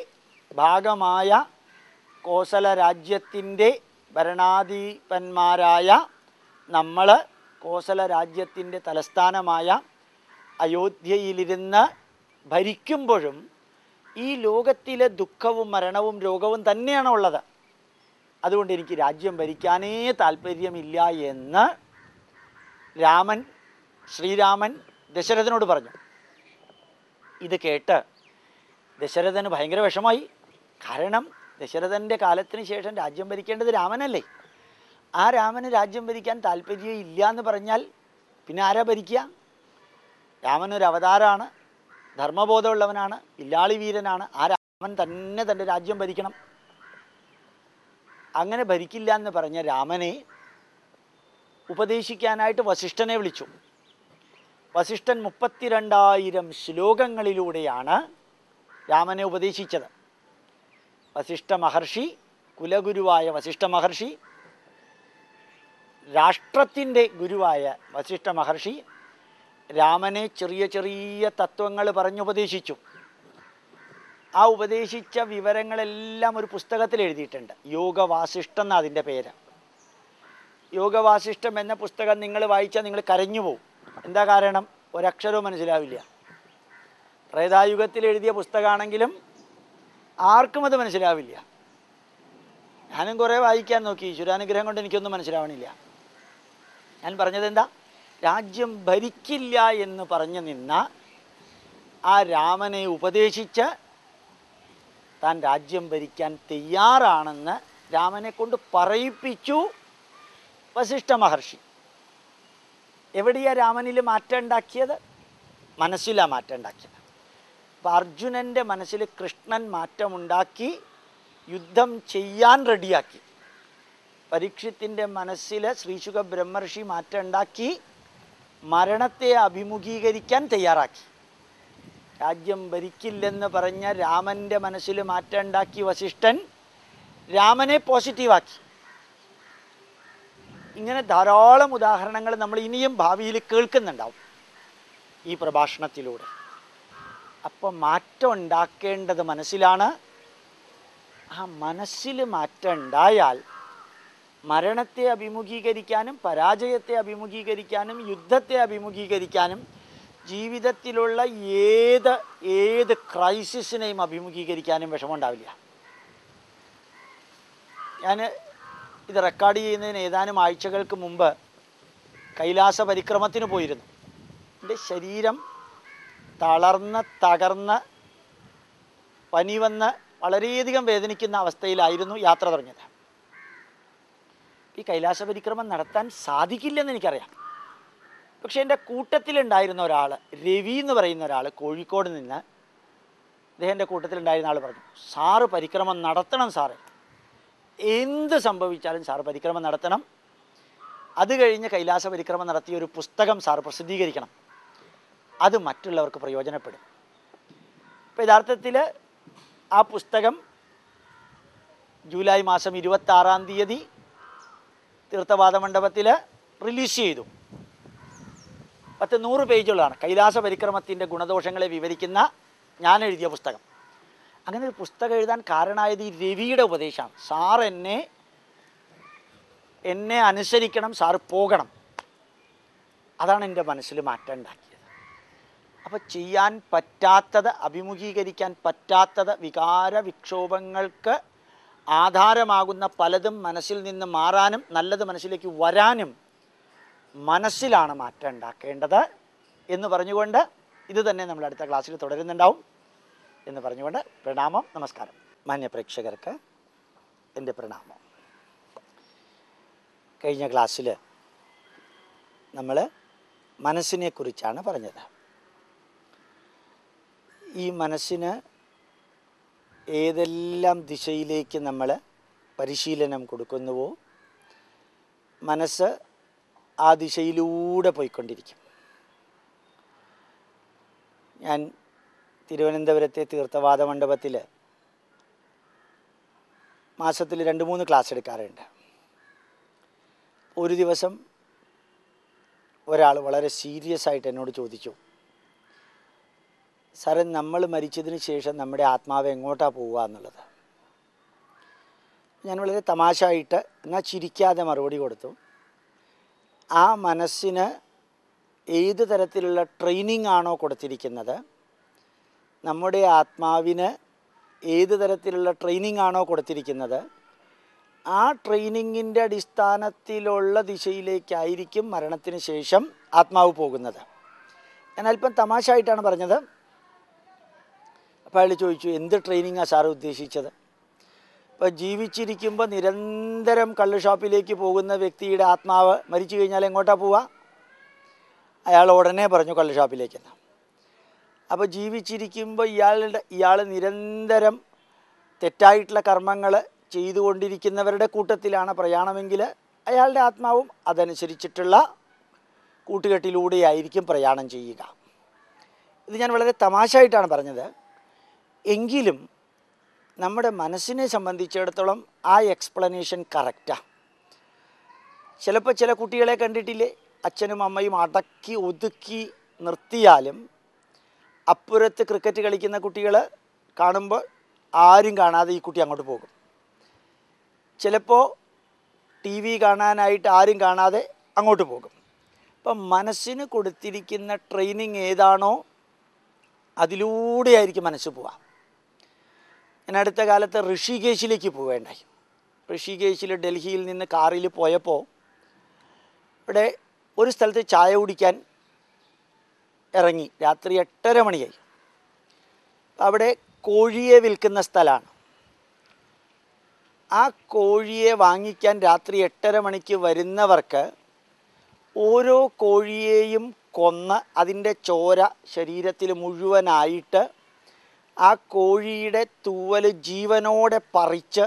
ഭാഗമായ കോസല രാജ്യത്തിന്റെ ഭരണാധിപന്മാരായ നമ്മൾ കോസല രാജ്യത്തിന്റെ തലസ്ഥാനമായ അയോധ്യയിലിരുന്ന് ഭരിക്കുമ്പോഴും ഈ ലോകത്തിലെ ദുഃഖവും മരണവും രോഗവും തന്നെയാണ് ഉള്ളത്. അതുകൊണ്ട് എനിക്ക് രാജ്യം ഭരിക്കാനേ താല്പര്യമില്ല എന്ന് രാമൻ ശ്രീരാമൻ ദശരഥനോട് പറഞ്ഞു. ഇത് കേട്ട് ദശരഥന് ഭയങ്കര വിഷമായി കാരണം ദശരഥന്റെ കാലത്തിന് ശേഷം രാജ്യം ഭരിക്കേണ്ടത് രാമനല്ലേ? ആ രാമന് രാജ്യം ഭരിക്കാൻ താല്പര്യം ഇല്ല എന്ന് പറഞ്ഞാൽ പിന്നെ ആരാ ഭരിക്കുക? രാമൻ ഒരു അവതാരമാണ് ധർമ്മബോധമുള്ളവനാണ് ഇല്ലാളി വീരനാണ്. ആ രാമൻ തന്നെ തന്റെ രാജ്യം ഭരിക്കണം. അങ്ങനെ ഭരിക്കില്ല എന്ന് പറഞ്ഞ രാമനെ ഉപദേശിക്കാനായിട്ട് വസിഷ്ഠനെ വിളിച്ചു. വസിഷ്ഠൻ മുപ്പത്തിരണ്ടായിരം ശ്ലോകങ്ങളിലൂടെയാണ് രാമനെ ഉപദേശിച്ചത്. വസിഷ്ഠ മഹർഷി കുലഗുരുവായ വസിഷ്ഠ മഹർഷി രാഷ്ട്രത്തിന്റെ ഗുരുവായ വസിഷ്ഠ മഹർഷി രാമനെ ചെറിയ ചെറിയ തത്വങ്ങൾ പറഞ്ഞുപദേശിച്ചു ആ ഉപദേശിച്ച വിവരങ്ങളെല്ലാം ഒരു പുസ്തകത്തിൽ എഴുതിയിട്ടുണ്ട്. യോഗവാസിഷ്ടം എന്ന അതിന്റെ പേര്. യോഗവാസിഷ്ടം എന്ന പുസ്തകം നിങ്ങൾ വായിച്ചാൽ നിങ്ങൾ കരഞ്ഞു പോവും. എന്താ കാരണം? ഒരക്ഷരവും മനസ്സിലാവില്ല. പ്രേതായുഗത്തിൽ എഴുതിയ പുസ്തകമാണെങ്കിലും ആർക്കും അത് മനസ്സിലാവില്ല. ഞാനും കുറേ വായിക്കാൻ നോക്കി. ഈശ്വരാനുഗ്രഹം കൊണ്ട് എനിക്കൊന്നും മനസ്സിലാവണില്ല. ഞാൻ പറഞ്ഞത് എന്താ രാജ്യം ഭരിക്കില്ല എന്ന് പറഞ്ഞു നിന്ന ആ രാമനെ ഉപദേശിച്ച് താൻ രാജ്യം ഭരിക്കാൻ തയ്യാറാണെന്ന് രാമനെ കൊണ്ട് പറയിപ്പിച്ചു വസിഷ്ഠ മഹർഷി. എവിടെയാ രാമനിൽ മാറ്റം ഉണ്ടാക്കിയത് മനസ്സിലാണ് മാറ്റം ഉണ്ടാക്കിയത് അപ്പം അർജുനന്റെ മനസ്സിൽ കൃഷ്ണൻ മാറ്റമുണ്ടാക്കി യുദ്ധം ചെയ്യാൻ റെഡിയാക്കി. പരീക്ഷത്തിന്റെ മനസ്സിൽ ശ്രീശുഖ ബ്രഹ്മർഷി മാറ്റം ഉണ്ടാക്കി മരണത്തെ അഭിമുഖീകരിക്കാൻ തയ്യാറാക്കി. രാജ്യം ഭരിക്കില്ലെന്ന് പറഞ്ഞ രാമന്റെ മനസ്സിൽ മാറ്റം ഉണ്ടാക്കി വസിഷ്ഠൻ രാമനെ പോസിറ്റീവാക്കി. ഇങ്ങനെ ധാരാളം ഉദാഹരണങ്ങൾ നമ്മൾ ഇനിയും ഭാവിയിൽ കേൾക്കുന്നുണ്ടാവും ഈ പ്രഭാഷണത്തിലൂടെ. അപ്പം മാറ്റം ഉണ്ടാക്കേണ്ടത് മനസ്സിലാണ്. ആ മനസ്സിൽ മാറ്റം ഉണ്ടായാൽ മരണത്തെ അഭിമുഖീകരിക്കാനും പരാജയത്തെ അഭിമുഖീകരിക്കാനും യുദ്ധത്തെ അഭിമുഖീകരിക്കാനും ജീവിതത്തിലുള്ള ഏത് ഏത് ക്രൈസിസിനെയും അഭിമുഖീകരിക്കാനും വിഷമമുണ്ടാവില്ല. ഞാൻ ഇത് റെക്കോർഡ് ചെയ്യുന്നതിന് ഏതാനും ആഴ്ചകൾക്ക് മുമ്പ് കൈലാസ പരിക്രമത്തിന് പോയിരുന്നു. എന്റെ ശരീരം തളർന്ന് തകർന്ന് പനി വന്ന് വളരെയധികം വേദനിക്കുന്ന അവസ്ഥയിലായിരുന്നു യാത്ര തുടങ്ങിയത്. ഈ കൈലാസ പരിക്രമം നടത്താൻ സാധിക്കില്ലെന്ന് എനിക്കറിയാം. പക്ഷേ എന്റെ കൂട്ടത്തിലുണ്ടായിരുന്ന ഒരാൾ രവി എന്ന് പറയുന്ന ഒരാൾ കോഴിക്കോട് നിന്ന് അദ്ദേഹത്തിന്റെ കൂട്ടത്തിലുണ്ടായിരുന്ന ആൾ പറഞ്ഞു സാറ് പരിക്രമം നടത്തണം സാറ്. എന്ത് സംഭവിച്ചാലും സാറ് പരിക്രമം നടത്തണം. അത് കഴിഞ്ഞ് കൈലാസ പരിക്രമം നടത്തിയ ഒരു പുസ്തകം സാർ പ്രസിദ്ധീകരിക്കണം. അത് മറ്റുള്ളവർക്ക് പ്രയോജനപ്പെടും. അപ്പോൾ യഥാർത്ഥത്തിൽ ആ പുസ്തകം ജൂലൈ മാസം ഇരുപത്തി ആറാം തീയതി തീർത്ഥവാദ മണ്ഡപത്തിൽ റിലീസ് ചെയ്തു. പത്ത് നൂറ് പേജുള്ളതാണ് കൈലാസ പരിക്രമത്തിന്റെ ഗുണദോഷങ്ങളെ വിവരിക്കുന്ന ഞാൻ എഴുതിയ പുസ്തകം. അങ്ങനെ ഒരു പുസ്തകം എഴുതാൻ കാരണമായത് ഈ രവിയുടെ ഉപദേശമാണ്. സാർ എന്നെ എന്നെ അനുസരിക്കണം സാറ് പോകണം. അതാണ് എന്റെ മനസ്സിൽ മാറ്റം ഉണ്ടാക്കിയത്. അപ്പോൾ ചെയ്യാൻ പറ്റാത്തത് അഭിമുഖീകരിക്കാൻ പറ്റാത്തത് വികാര വിക്ഷോഭങ്ങൾക്ക് ആധാരമാകുന്ന പലതും മനസ്സിൽ നിന്ന് മാറാനും നല്ലത് മനസ്സിലേക്ക് വരാനും മനസ്സിലാണ് മാറ്റം ഉണ്ടാക്കേണ്ടത് എന്ന് പറഞ്ഞുകൊണ്ട് ഇത് തന്നെ നമ്മൾ അടുത്ത ക്ലാസ്സിൽ തുടരുന്നുണ്ടാവും എന്ന് പറഞ്ഞുകൊണ്ട് പ്രണാമം നമസ്കാരം. മാന്യ പ്രേക്ഷകർക്ക് എന്റെ പ്രണാമം. കഴിഞ്ഞ ക്ലാസ്സിൽ നമ്മൾ മനസ്സിനെക്കുറിച്ചാണ് പറഞ്ഞത്. ഈ മനസ്സിന് ഏതെല്ലാം ദിശയിലേക്ക് നമ്മൾ പരിശീലനം കൊടുക്കുന്നുവോ മനസ്സ് ആ ദിശയിലൂടെ പോയിക്കൊണ്ടിരിക്കും. ഞാൻ തിരുവനന്തപുരത്തെ തീർത്ഥവാദ മണ്ഡപത്തിൽ മാസത്തിൽ രണ്ട് മൂന്ന് ക്ലാസ് എടുക്കാറുണ്ട്. ഒരു ദിവസം ഒരാൾ വളരെ സീരിയസ് ആയിട്ട് എന്നോട് ചോദിച്ചു സാറേ നമ്മൾ മരിച്ചതിന് ശേഷം നമ്മുടെ ആത്മാവ് എങ്ങോട്ടാണ് പോവുക എന്നുള്ളത്. ഞാൻ വളരെ തമാശയായിട്ട് എന്നാൽ ചിരിക്കാതെ മറുപടി കൊടുത്തു. ആ മനസ്സിന് ഏത് തരത്തിലുള്ള ട്രെയിനിങ് ആണോ കൊടുത്തിരിക്കുന്നത് നമ്മുടെ ആത്മാവിന് ഏത് തരത്തിലുള്ള ട്രെയിനിങ് ആണോ കൊടുത്തിരിക്കുന്നത് ആ ട്രെയിനിങ്ങിന്റെ അടിസ്ഥാനത്തിലുള്ള ദിശയിലേക്കായിരിക്കും മരണത്തിന് ശേഷം ആത്മാവ് പോകുന്നത്. ഞാൻ അല്പം തമാശയായിട്ടാണ് പറഞ്ഞത്. അപ്പോൾ അയാൾ ചോദിച്ചു എന്ത് ട്രെയിനിങ്ങാണ് സാറ് ഉദ്ദേശിച്ചത്? അപ്പോൾ ജീവിച്ചിരിക്കുമ്പോൾ നിരന്തരം കള്ള് ഷോപ്പിലേക്ക് പോകുന്ന വ്യക്തിയുടെ ആത്മാവ് മരിച്ചു കഴിഞ്ഞാൽ എങ്ങോട്ടാ പോവുക? അയാൾ ഉടനെ പറഞ്ഞു കള്ള് ഷോപ്പിലേക്കെന്ന്. അപ്പോൾ ജീവിച്ചിരിക്കുമ്പോൾ ഇയാളുടെ ഇയാൾ നിരന്തരം തെറ്റായിട്ടുള്ള കർമ്മങ്ങൾ ചെയ്തുകൊണ്ടിരിക്കുന്നവരുടെ കൂട്ടത്തിലാണ് പ്രയാണമെങ്കിൽ അയാളുടെ ആത്മാവും അതനുസരിച്ചിട്ടുള്ള കൂട്ടുകെട്ടിലൂടെയായിരിക്കും പ്രയാണം ചെയ്യുക. ഇത് ഞാൻ വളരെ തമാശയായിട്ടാണ് പറഞ്ഞത്. എങ്കിലും നമ്മുടെ മനസ്സിനെ സംബന്ധിച്ചിടത്തോളം ആ എക്സ്പ്ലനേഷൻ കറക്റ്റാണ് ചിലപ്പോൾ ചില കുട്ടികളെ കണ്ടിട്ടില്ലേ? അച്ഛനും അമ്മയും അടക്കി ഒതുക്കി നിർത്തിയാലും അപ്പുറത്ത് ക്രിക്കറ്റ് കളിക്കുന്ന കുട്ടികൾ കാണുമ്പോൾ ആരും കാണാതെ ഈ കുട്ടി അങ്ങോട്ട് പോകും. ചിലപ്പോൾ ടി വി കാണാനായിട്ട് ആരും കാണാതെ അങ്ങോട്ട് പോകും. അപ്പം മനസ്സിന് കൊടുത്തിരിക്കുന്ന ട്രെയിനിങ് ഏതാണോ അതിലൂടെയായിരിക്കും മനസ്സ് പോവുക. ഞാൻ അടുത്ത കാലത്ത് ഋഷികേശിലേക്ക് പോവേണ്ടായി. ഋഷികേശിൽ ഡൽഹിയിൽ നിന്ന് കാറിൽ പോയപ്പോൾ ഇവിടെ ഒരു സ്ഥലത്ത് ചായ കുടിക്കാൻ ഇറങ്ങി. രാത്രി എട്ടര മണിയായി. അവിടെ കോഴിയെ വിൽക്കുന്ന സ്ഥലമാണ് ആ കോഴിയെ വാങ്ങിക്കാൻ രാത്രി എട്ടര മണിക്ക് വരുന്നവർക്ക് ഓരോ കോഴിയെയും കൊന്ന് അതിന്റെ ചോര ശരീരത്തിൽ മുഴുവനായിട്ട് ആ കോഴിയുടെ തൂവൽ ജീവനോടെ പറിച്ച്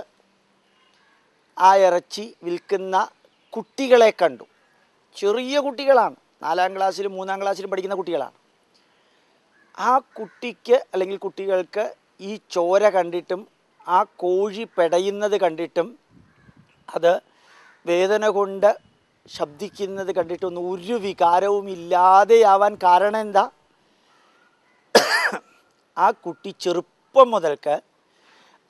ആ ഇറച്ചി വിൽക്കുന്ന കുട്ടികളെ കണ്ടു. ചെറിയ കുട്ടികളാണ്. നാലാം ക്ലാസ്സിലും മൂന്നാം ക്ലാസ്സിലും പഠിക്കുന്ന കുട്ടികളാണ്. ആ കുട്ടിക്ക് അല്ലെങ്കിൽ കുട്ടികൾക്ക് ഈ ചോര കണ്ടിട്ടും ആ കോഴി പെടയുന്നത് കണ്ടിട്ടും അത് വേദന കൊണ്ട് ശബ്ദിക്കുന്നത് കണ്ടിട്ടൊന്നും ഒരു വികാരവും ഇല്ലാതെയാവാൻ കാരണം എന്താ? ആ കുട്ടി ചെറുപ്പം മുതൽക്ക്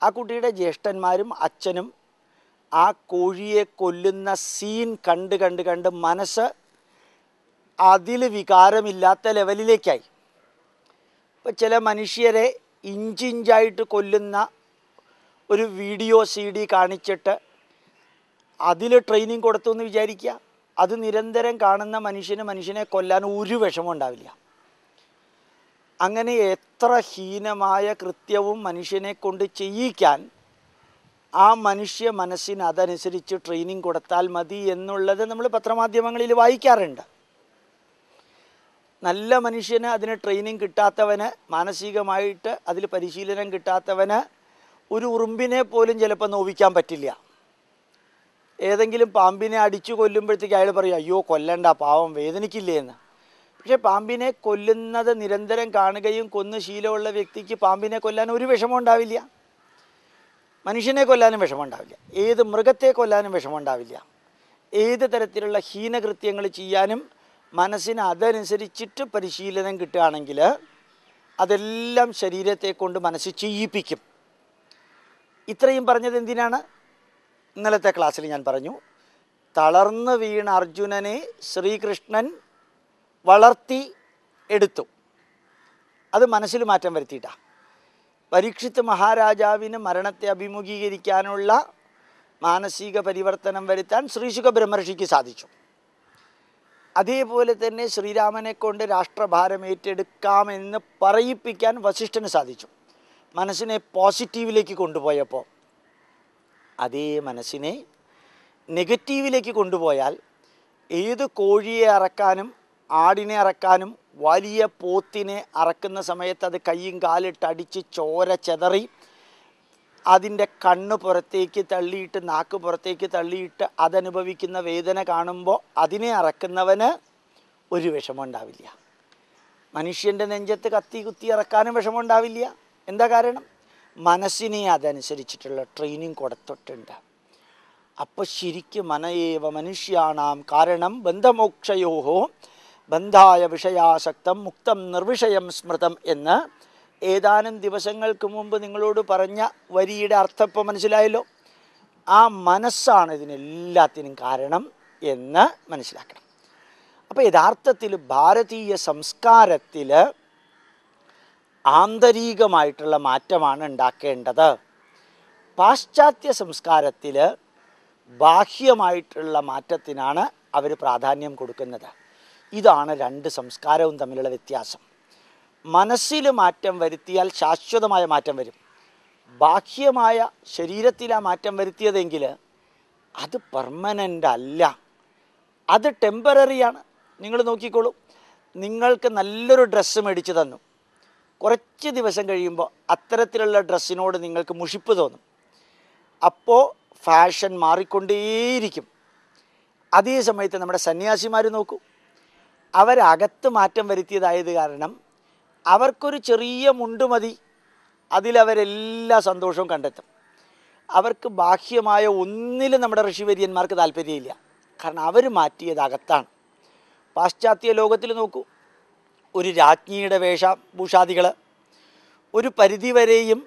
ആ കുട്ടിയുടെ ജ്യേഷ്ഠന്മാരും അച്ഛനും ആ കോഴിയെ കൊല്ലുന്ന സീൻ കണ്ട് കണ്ട് കണ്ട് മനസ്സ് അതിൽ വികാരമില്ലാത്ത ലെവലിലേക്കായി ഇപ്പം ചില മനുഷ്യരെ ഇഞ്ചിഞ്ചായിട്ട് കൊല്ലുന്ന ഒരു വീഡിയോ സി ഡി കാണിച്ചിട്ട് അതിൽ ട്രെയിനിങ് കൊടുത്തു എന്ന് വിചാരിക്കുക. അത് നിരന്തരം കാണുന്ന മനുഷ്യന് മനുഷ്യനെ കൊല്ലാൻ ഒരു വിഷമം ഉണ്ടാവില്ല. അങ്ങനെ എത്ര ഹീനമായ കൃത്യവും മനുഷ്യനെ കൊണ്ട് ചെയ്യിക്കാൻ ആ മനുഷ്യ മനസ്സിന് അതനുസരിച്ച് ട്രെയിനിങ് കൊടുത്താൽ മതി എന്നുള്ളത് നമ്മൾ പത്രമാധ്യമങ്ങളിൽ വായിക്കാറുണ്ട്. നല്ല മനുഷ്യന് അതിന് ട്രെയിനിങ് കിട്ടാത്തവന് മാനസികമായിട്ട് അതിൽ പരിശീലനം കിട്ടാത്തവന് ഒരു ഉറുമ്പിനെ പോലും ചിലപ്പോൾ നോവിക്കാൻ പറ്റില്ല. ഏതെങ്കിലും പാമ്പിനെ അടിച്ചു കൊല്ലുമ്പോഴത്തേക്ക് അയാൾ പറയും അയ്യോ കൊല്ലണ്ട പാവം വേദനിക്കില്ലേ എന്ന്. പക്ഷേ പാമ്പിനെ കൊല്ലുന്നത് നിരന്തരം കാണുകയും കൊന്ന് ശീലമുള്ള വ്യക്തിക്ക് പാമ്പിനെ കൊല്ലാൻ ഒരു വിഷമം ഉണ്ടാവില്ല. മനുഷ്യനെ കൊല്ലാനും വിഷമമുണ്ടാവില്ല ഏത് മൃഗത്തെ കൊല്ലാനും വിഷമമുണ്ടാവില്ല ഏത് തരത്തിലുള്ള ഹീനകൃത്യങ്ങൾ ചെയ്യാനും മനസ്സിന് അതനുസരിച്ചിട്ട് പരിശീലനം കിട്ടുകയാണെങ്കിൽ അതെല്ലാം ശരീരത്തെ കൊണ്ട് മനസ്സ് ചെയ്യിപ്പിക്കും. ഇത്രയും പറഞ്ഞത് എന്തിനാണ്? ഇന്നലത്തെ ക്ലാസ്സിൽ ഞാൻ പറഞ്ഞു തളർന്നു വീണ അർജുനനെ ശ്രീകൃഷ്ണൻ വളർത്തി എടുത്തു. അത് മനസ്സിൽ മാറ്റം വരുത്തിയിട്ടാണ് പരീക്ഷിത്ത് മഹാരാജാവിന് മരണത്തെ അഭിമുഖീകരിക്കാനുള്ള മാനസിക പരിവർത്തനം വരുത്താൻ ശ്രീശുഖ ബ്രഹ്മർഷിക്ക് സാധിച്ചു. അതേപോലെ തന്നെ ശ്രീരാമനെ കൊണ്ട് രാഷ്ട്രഭാരം ഏറ്റെടുക്കാമെന്ന് പറയിപ്പിക്കാൻ വസിഷ്ഠന് സാധിച്ചു. മനസ്സിനെ പോസിറ്റീവിലേക്ക് കൊണ്ടുപോയപ്പോൾ അതേ മനസ്സിനെ നെഗറ്റീവിലേക്ക് കൊണ്ടുപോയാൽ ഏത് കോഴിയെ അറക്കാനും ആടിനെ അറക്കാനും വലിയ പോത്തിനെ അറക്കുന്ന സമയത്ത് അത് കയ്യും കാലിട്ട് അടിച്ച് ചോര ചെതറി അതിന്റെ കണ്ണ് പുറത്തേക്ക് തള്ളിയിട്ട് നാക്ക് പുറത്തേക്ക് തള്ളിയിട്ട് അതനുഭവിക്കുന്ന വേദന കാണുമ്പോൾ അതിനെ അറക്കുന്നവന് ഒരു വിഷമമുണ്ടാവില്ല മനുഷ്യന്റെ നെഞ്ചത്ത് കത്തി കുത്തി ഇറക്കാനും വിഷമമുണ്ടാവില്ല എന്താ കാരണം? മനസ്സിനെ അതനുസരിച്ചിട്ടുള്ള ട്രെയിനിങ് കൊടുത്തിട്ടുണ്ട്. അപ്പോൾ ശരിക്കും മനയേവ മനുഷ്യാണാം. കാരണം ബന്ധമോക്ഷയോഹോ ബന്ധായ വിഷയാസക്തം മുക്തം നിർവിഷയം സ്മൃതം എന്ന് ഏതാനും ദിവസങ്ങൾക്ക് മുമ്പ് നിങ്ങളോട് പറഞ്ഞ വരിയുടെ അർത്ഥം ഇപ്പോൾ മനസ്സിലായല്ലോ. ആ മനസ്സാണ് ഇതിനെല്ലാത്തിനും കാരണം എന്ന് മനസ്സിലാക്കണം. അപ്പോൾ യഥാർത്ഥത്തിൽ ഭാരതീയ സംസ്കാരത്തിൽ ആന്തരികമായിട്ടുള്ള മാറ്റമാണ് ഉണ്ടാക്കേണ്ടത്. പാശ്ചാത്യ സംസ്കാരത്തിൽ ബാഹ്യമായിട്ടുള്ള മാറ്റത്തിനാണ് അവർ പ്രാധാന്യം കൊടുക്കുന്നത്. ഇതാണ് രണ്ട് സംസ്കാരവും തമ്മിലുള്ള വ്യത്യാസം. മനസ്സിൽ മാറ്റം വരുത്തിയാൽ ശാശ്വതമായ മാറ്റം വരും. ബാഹ്യമായ ശരീരത്തിൽ ആ മാറ്റം വരുത്തിയതെങ്കിൽ അത് പെർമനന്റ് അല്ല. അത് ടെമ്പററിയാണ് നിങ്ങൾ നോക്കിക്കോളൂ. നിങ്ങൾക്ക് നല്ലൊരു ഡ്രസ്സ് മേടിച്ച് തന്നു. കുറച്ച് ദിവസം കഴിയുമ്പോൾ അത്തരത്തിലുള്ള ഡ്രസ്സിനോട് നിങ്ങൾക്ക് മുഷിപ്പ് തോന്നും. അപ്പോൾ ഫാഷൻ മാറിക്കൊണ്ടേയിരിക്കും. അതേ സമയത്ത് നമ്മുടെ സന്യാസിമാർ നോക്കൂ. അവരകത്ത് മാറ്റം വരുത്തിയതായത് കാരണം അവർക്കൊരു ചെറിയ മുണ്ട് മതി. അതിലവരെല്ലാ സന്തോഷവും കണ്ടെത്തും. അവർക്ക് ബാഹ്യമായ ഒന്നിലും നമ്മുടെ ഋഷിവര്യന്മാർക്ക് താല്പര്യമില്ല. കാരണം അവർ മാറ്റിയത് അകത്താണ് പാശ്ചാത്യ ലോകത്തിൽ നോക്കൂ. ഒരു രാജ്ഞിയുടെ വേഷഭൂഷാദികൾ ഒരു പരിധിവരെയും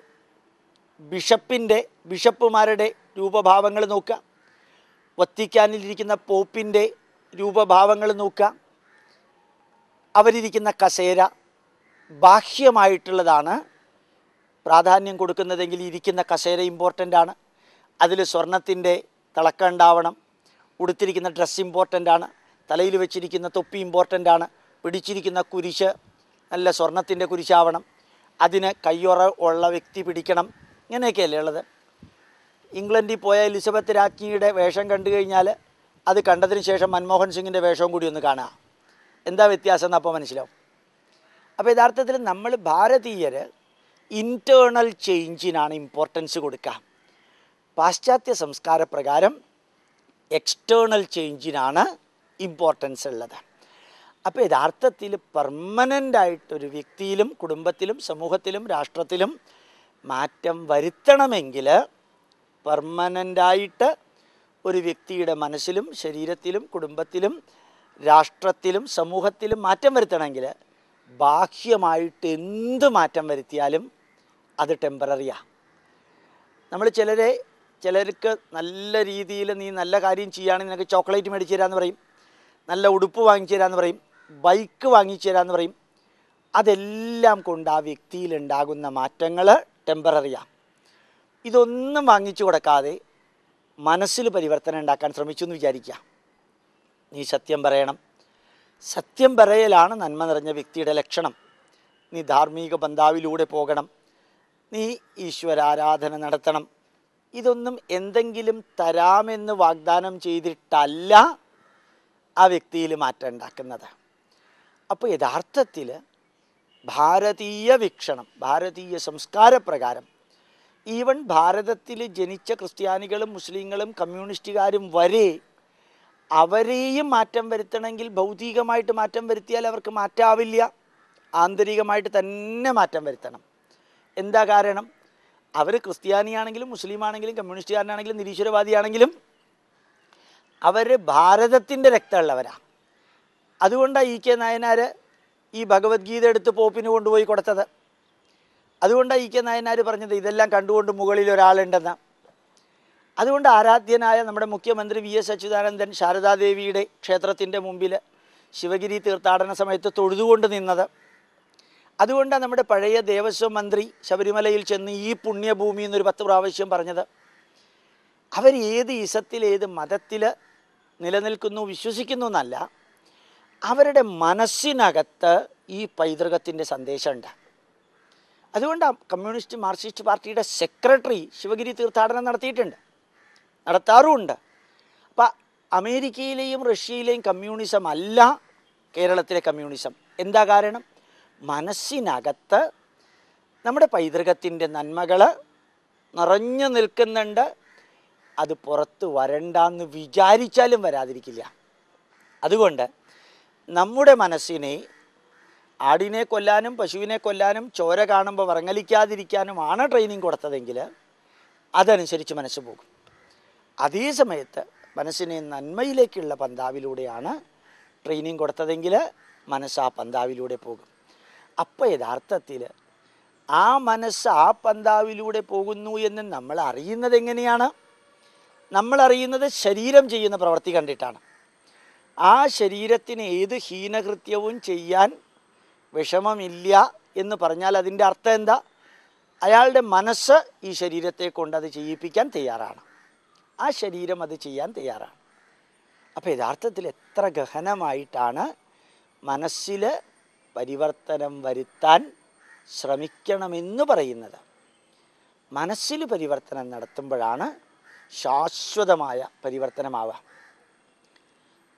ബിഷപ്പിന്റെ ബിഷപ്പുമാരുടെ രൂപഭാവങ്ങൾ നോക്കുക. വത്തിക്കാനിലിരിക്കുന്ന പോപ്പിന്റെ രൂപഭാവങ്ങൾ നോക്കുക. അവരിരിക്കുന്ന കസേര ബാഹ്യമായിട്ടുള്ളതാണ്. പ്രാധാന്യം കൊടുക്കുന്നതെങ്കിൽ ഇരിക്കുന്ന കസേര ഇമ്പോർട്ടന്റ് ആണ്. അതിൽ സ്വർണത്തിന്റെ തിളക്കം ഉണ്ടാവണം. ഉടുത്തിരിക്കുന്ന ഡ്രസ്സ് ഇമ്പോർട്ടന്റ് ആണ്. തലയിൽ വെച്ചിരിക്കുന്ന തൊപ്പി ഇമ്പോർട്ടന്റ് ആണ്. പിടിച്ചിരിക്കുന്ന കുരിശ് നല്ല സ്വർണത്തിന്റെ കുരിശാവണം. അതിന് കയ്യുറ ഉള്ള വ്യക്തി പിടിക്കണം. ഇങ്ങനെയൊക്കെയല്ലേ ഉള്ളത്. ഇംഗ്ലണ്ടിൽ പോയ എലിസബത്ത് രാജ്ഞിയുടെ വേഷം കണ്ടു കഴിഞ്ഞാൽ അത് കണ്ടതിന് ശേഷം മൻമോഹൻ സിംഗിന്റെ വേഷവും കൂടി ഒന്ന് കാണുക എന്താ വ്യത്യാസം എന്ന് അപ്പോൾ മനസ്സിലാവും. അപ്പോൾ യഥാർത്ഥത്തിൽ നമ്മൾ ഭാരതീയർ ഇന്റേർണൽ ചേഞ്ചിനാണ് ഇമ്പോർട്ടൻസ് കൊടുക്കുക പാശ്ചാത്യ സംസ്കാര പ്രകാരം എക്സ്റ്റേണൽ ചേഞ്ചിനാണ് ഇമ്പോർട്ടൻസ് ഉള്ളത്. അപ്പോൾ യഥാർത്ഥത്തിൽ പെർമനന്റ് ആയിട്ടൊരു വ്യക്തിയിലും കുടുംബത്തിലും സമൂഹത്തിലും രാഷ്ട്രത്തിലും മാറ്റം വരുത്തണമെങ്കിൽ പെർമനന്റായിട്ട് ഒരു വ്യക്തിയുടെ മനസ്സിലും ശരീരത്തിലും കുടുംബത്തിലും രാഷ്ട്രത്തിലും സമൂഹത്തിലും മാറ്റം വരുത്തണമെങ്കിൽ ബാഹ്യമായിട്ട് എന്ത് മാറ്റം വരുത്തിയാലും അത് ടെമ്പററിയാണ് നമ്മൾ ചിലരെ ചിലർക്ക് നല്ല രീതിയിൽ നീ നല്ല കാര്യം ചെയ്യുകയാണെങ്കിൽ നിനക്ക് ചോക്ലേറ്റ് മേടിച്ചു തരാമെന്ന് പറയും നല്ല ഉടുപ്പ് വാങ്ങിച്ചു തരാമെന്ന് പറയും ബൈക്ക് വാങ്ങിച്ചു തരാമെന്ന് പറയും. അതെല്ലാം കൊണ്ട് ആ വ്യക്തിയിലുണ്ടാകുന്ന മാറ്റങ്ങൾ ടെമ്പററിയാണ് ഇതൊന്നും വാങ്ങിച്ചു കൊടുക്കാതെ മനസ്സിൽ പരിവർത്തനം ഉണ്ടാക്കാൻ ശ്രമിച്ചു എന്ന് വിചാരിക്കുക. നീ സത്യം പറയണം. സത്യം പറയലാണ് നന്മ നിറഞ്ഞ വ്യക്തിയുടെ ലക്ഷണം. നീ ധാർമ്മിക പന്താവിലൂടെ പോകണം. നീ ഈശ്വരാരാധന നടത്തണം. ഇതൊന്നും എന്തെങ്കിലും തരാമെന്ന് വാഗ്ദാനം ചെയ്തിട്ടല്ല ആ വ്യക്തിയിൽ മാറ്റം ഉണ്ടാക്കുന്നത്. അപ്പോൾ യഥാർത്ഥത്തിൽ ഭാരതീയ വീക്ഷണം ഭാരതീയ സംസ്കാരപ്രകാരം ഈവൻ ഭാരതത്തിൽ ജനിച്ച ക്രിസ്ത്യാനികളും മുസ്ലിങ്ങളും കമ്മ്യൂണിസ്റ്റുകാരും വരെ അവരെയും മാറ്റം വരുത്തണമെങ്കിൽ ഭൗതികമായിട്ട് മാറ്റം വരുത്തിയാൽ അവർക്ക് മാറ്റാവില്ല. ആന്തരികമായിട്ട് തന്നെ മാറ്റം വരുത്തണം. എന്താ കാരണം? അവർ ക്രിസ്ത്യാനിയാണെങ്കിലും മുസ്ലിം ആണെങ്കിലും കമ്മ്യൂണിസ്റ്റുകാരനാണെങ്കിലും നിരീശ്വരവാദിയാണെങ്കിലും അവർ ഭാരതത്തിന്റെ രക്തമുള്ളവരാ. അതുകൊണ്ടാണ് ഇ കെ നായനാർ ഈ ഭഗവത്ഗീത എടുത്ത് പോപ്പിന് കൊണ്ടുപോയി കൊടുത്തത്. അതുകൊണ്ടാണ് ഇ കെ നായനാർ പറഞ്ഞത് ഇതെല്ലാം കണ്ടുകൊണ്ട് മുകളിൽ ഒരാളുണ്ടെന്ന്. അതുകൊണ്ട് ആരാധ്യനായ നമ്മുടെ മുഖ്യമന്ത്രി വി എസ് അച്യുതാനന്ദൻ ശാരദാദേവിയുടെ ക്ഷേത്രത്തിന്റെ മുമ്പിൽ ശിവഗിരി തീർത്ഥാടന സമയത്ത് തൊഴുതുകൊണ്ട് നിന്നത്. അതുകൊണ്ടാണ് നമ്മുടെ പഴയ ദേവസ്വം മന്ത്രി ശബരിമലയിൽ ചെന്ന് ഈ പുണ്യഭൂമി എന്നൊരു പത്ത് പ്രാവശ്യം പറഞ്ഞത്. അവർ ഏത് ഇസത്തിൽ ഏത് മതത്തിൽ നിലനിൽക്കുന്നു വിശ്വസിക്കുന്നു എന്നല്ല അവരുടെ മനസ്സിനകത്ത് ഈ പൈതൃകത്തിന്റെ സന്ദേശമുണ്ട്. അതുകൊണ്ടാണ് കമ്മ്യൂണിസ്റ്റ് മാർക്സിസ്റ്റ് പാർട്ടിയുടെ സെക്രട്ടറി ശിവഗിരി തീർത്ഥാടനം നടത്തിയിട്ടുണ്ട്. നടത്താറുമുണ്ട്. അപ്പം അമേരിക്കയിലെയും റഷ്യയിലെയും കമ്മ്യൂണിസം അല്ല കേരളത്തിലെ കമ്മ്യൂണിസം എന്താ കാരണം? മനസ്സിനകത്ത് നമ്മുടെ പൈതൃകത്തിന്റെ നന്മകൾ നിറഞ്ഞു നിൽക്കുന്നുണ്ട്. അത് പുറത്ത് വരണ്ടെന്ന് വിചാരിച്ചാലും വരാതിരിക്കില്ല. അതുകൊണ്ട് നമ്മുടെ മനസ്സിനെ ആടിനെ കൊല്ലാനും പശുവിനെ കൊല്ലാനും ചോര കാണുമ്പോൾ വറങ്ങലിക്കാതിരിക്കാനുമാണ് ട്രെയിനിങ് കൊടുത്തതെങ്കിൽ അതനുസരിച്ച് മനസ്സ് പോകും. അതേ സമയത്ത് മനസ്സിനെ നന്മയിലേക്കുള്ള പന്താവിലൂടെയാണ് ട്രെയിനിങ് കൊടുത്തതെങ്കിൽ മനസ്സ് ആ പന്താവിലൂടെ പോകും. അപ്പോൾ യഥാർത്ഥത്തിൽ ആ മനസ്സ് ആ പന്താവിലൂടെ പോകുന്നു എന്ന് നമ്മൾ അറിയുന്നത് എങ്ങനെയാണ്? നമ്മൾ അറിയുന്നത് ശരീരം ചെയ്യുന്ന പ്രവൃത്തി കണ്ടിട്ടാണ്. ആ ശരീരത്തിന് ഏത് ഹീനകൃത്യവും ചെയ്യാൻ വിഷമമില്ല എന്ന് പറഞ്ഞാൽ അതിന്റെ അർത്ഥം എന്താ? അയാളുടെ മനസ്സ് ഈ ശരീരത്തെ കൊണ്ട് അത് ചെയ്യിപ്പിക്കാൻ തയ്യാറാണ്. ആ ശരീരം അത് ചെയ്യാൻ തയ്യാറാണ്. അപ്പോൾ യഥാർത്ഥത്തിൽ എത്ര ഗഹനമായിട്ടാണ് മനസ്സിൽ പരിവർത്തനം വരുത്താൻ ശ്രമിക്കണമെന്ന് പറയുന്നത്. മനസ്സിൽ പരിവർത്തനം നടത്തുമ്പോഴാണ് ശാശ്വതമായ പരിവർത്തനമാവുക.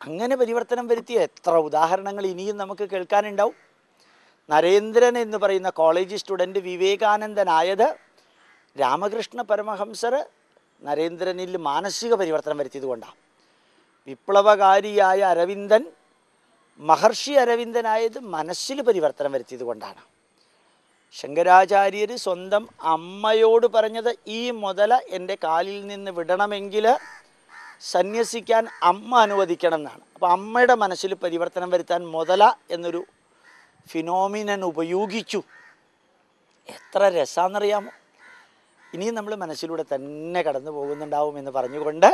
അങ്ങനെ പരിവർത്തനം വരുത്തിയ എത്ര ഉദാഹരണങ്ങൾ ഇനിയും നമുക്ക് കേൾക്കാനുണ്ടാവും. നരേന്ദ്രൻ എന്ന് പറയുന്ന കോളേജ് സ്റ്റുഡന്റ് വിവേകാനന്ദനായത് രാമകൃഷ്ണ പരമഹംസർ നരേന്ദ്രനിൽ മാനസിക പരിവർത്തനം വരുത്തിയത് കൊണ്ടാണ് വിപ്ലവകാരിയായ അരവിന്ദൻ മഹർഷി അരവിന്ദനായത് മനസ്സിൽ പരിവർത്തനം വരുത്തിയത് കൊണ്ടാണ് ശങ്കരാചാര്യർ സ്വന്തം അമ്മയോട് പറഞ്ഞത് ഈ മുതല എന്റെ കാലിൽ നിന്ന് വിടണമെങ്കിൽ സന്യസിക്കാൻ അമ്മ അനുവദിക്കണം എന്നാണ് അപ്പോൾ അമ്മയുടെ മനസ്സിൽ പരിവർത്തനം വരുത്താൻ മുതല എന്നൊരു ഫിനോമിനൻ ഉപയോഗിച്ചു. എത്ര രസാന്നറിയാമോ? ഇനിയും നമ്മൾ മനസ്സിലൂടെ തന്നെ കടന്നു പോകുന്നുണ്ടാവും എന്ന് പറഞ്ഞുകൊണ്ട്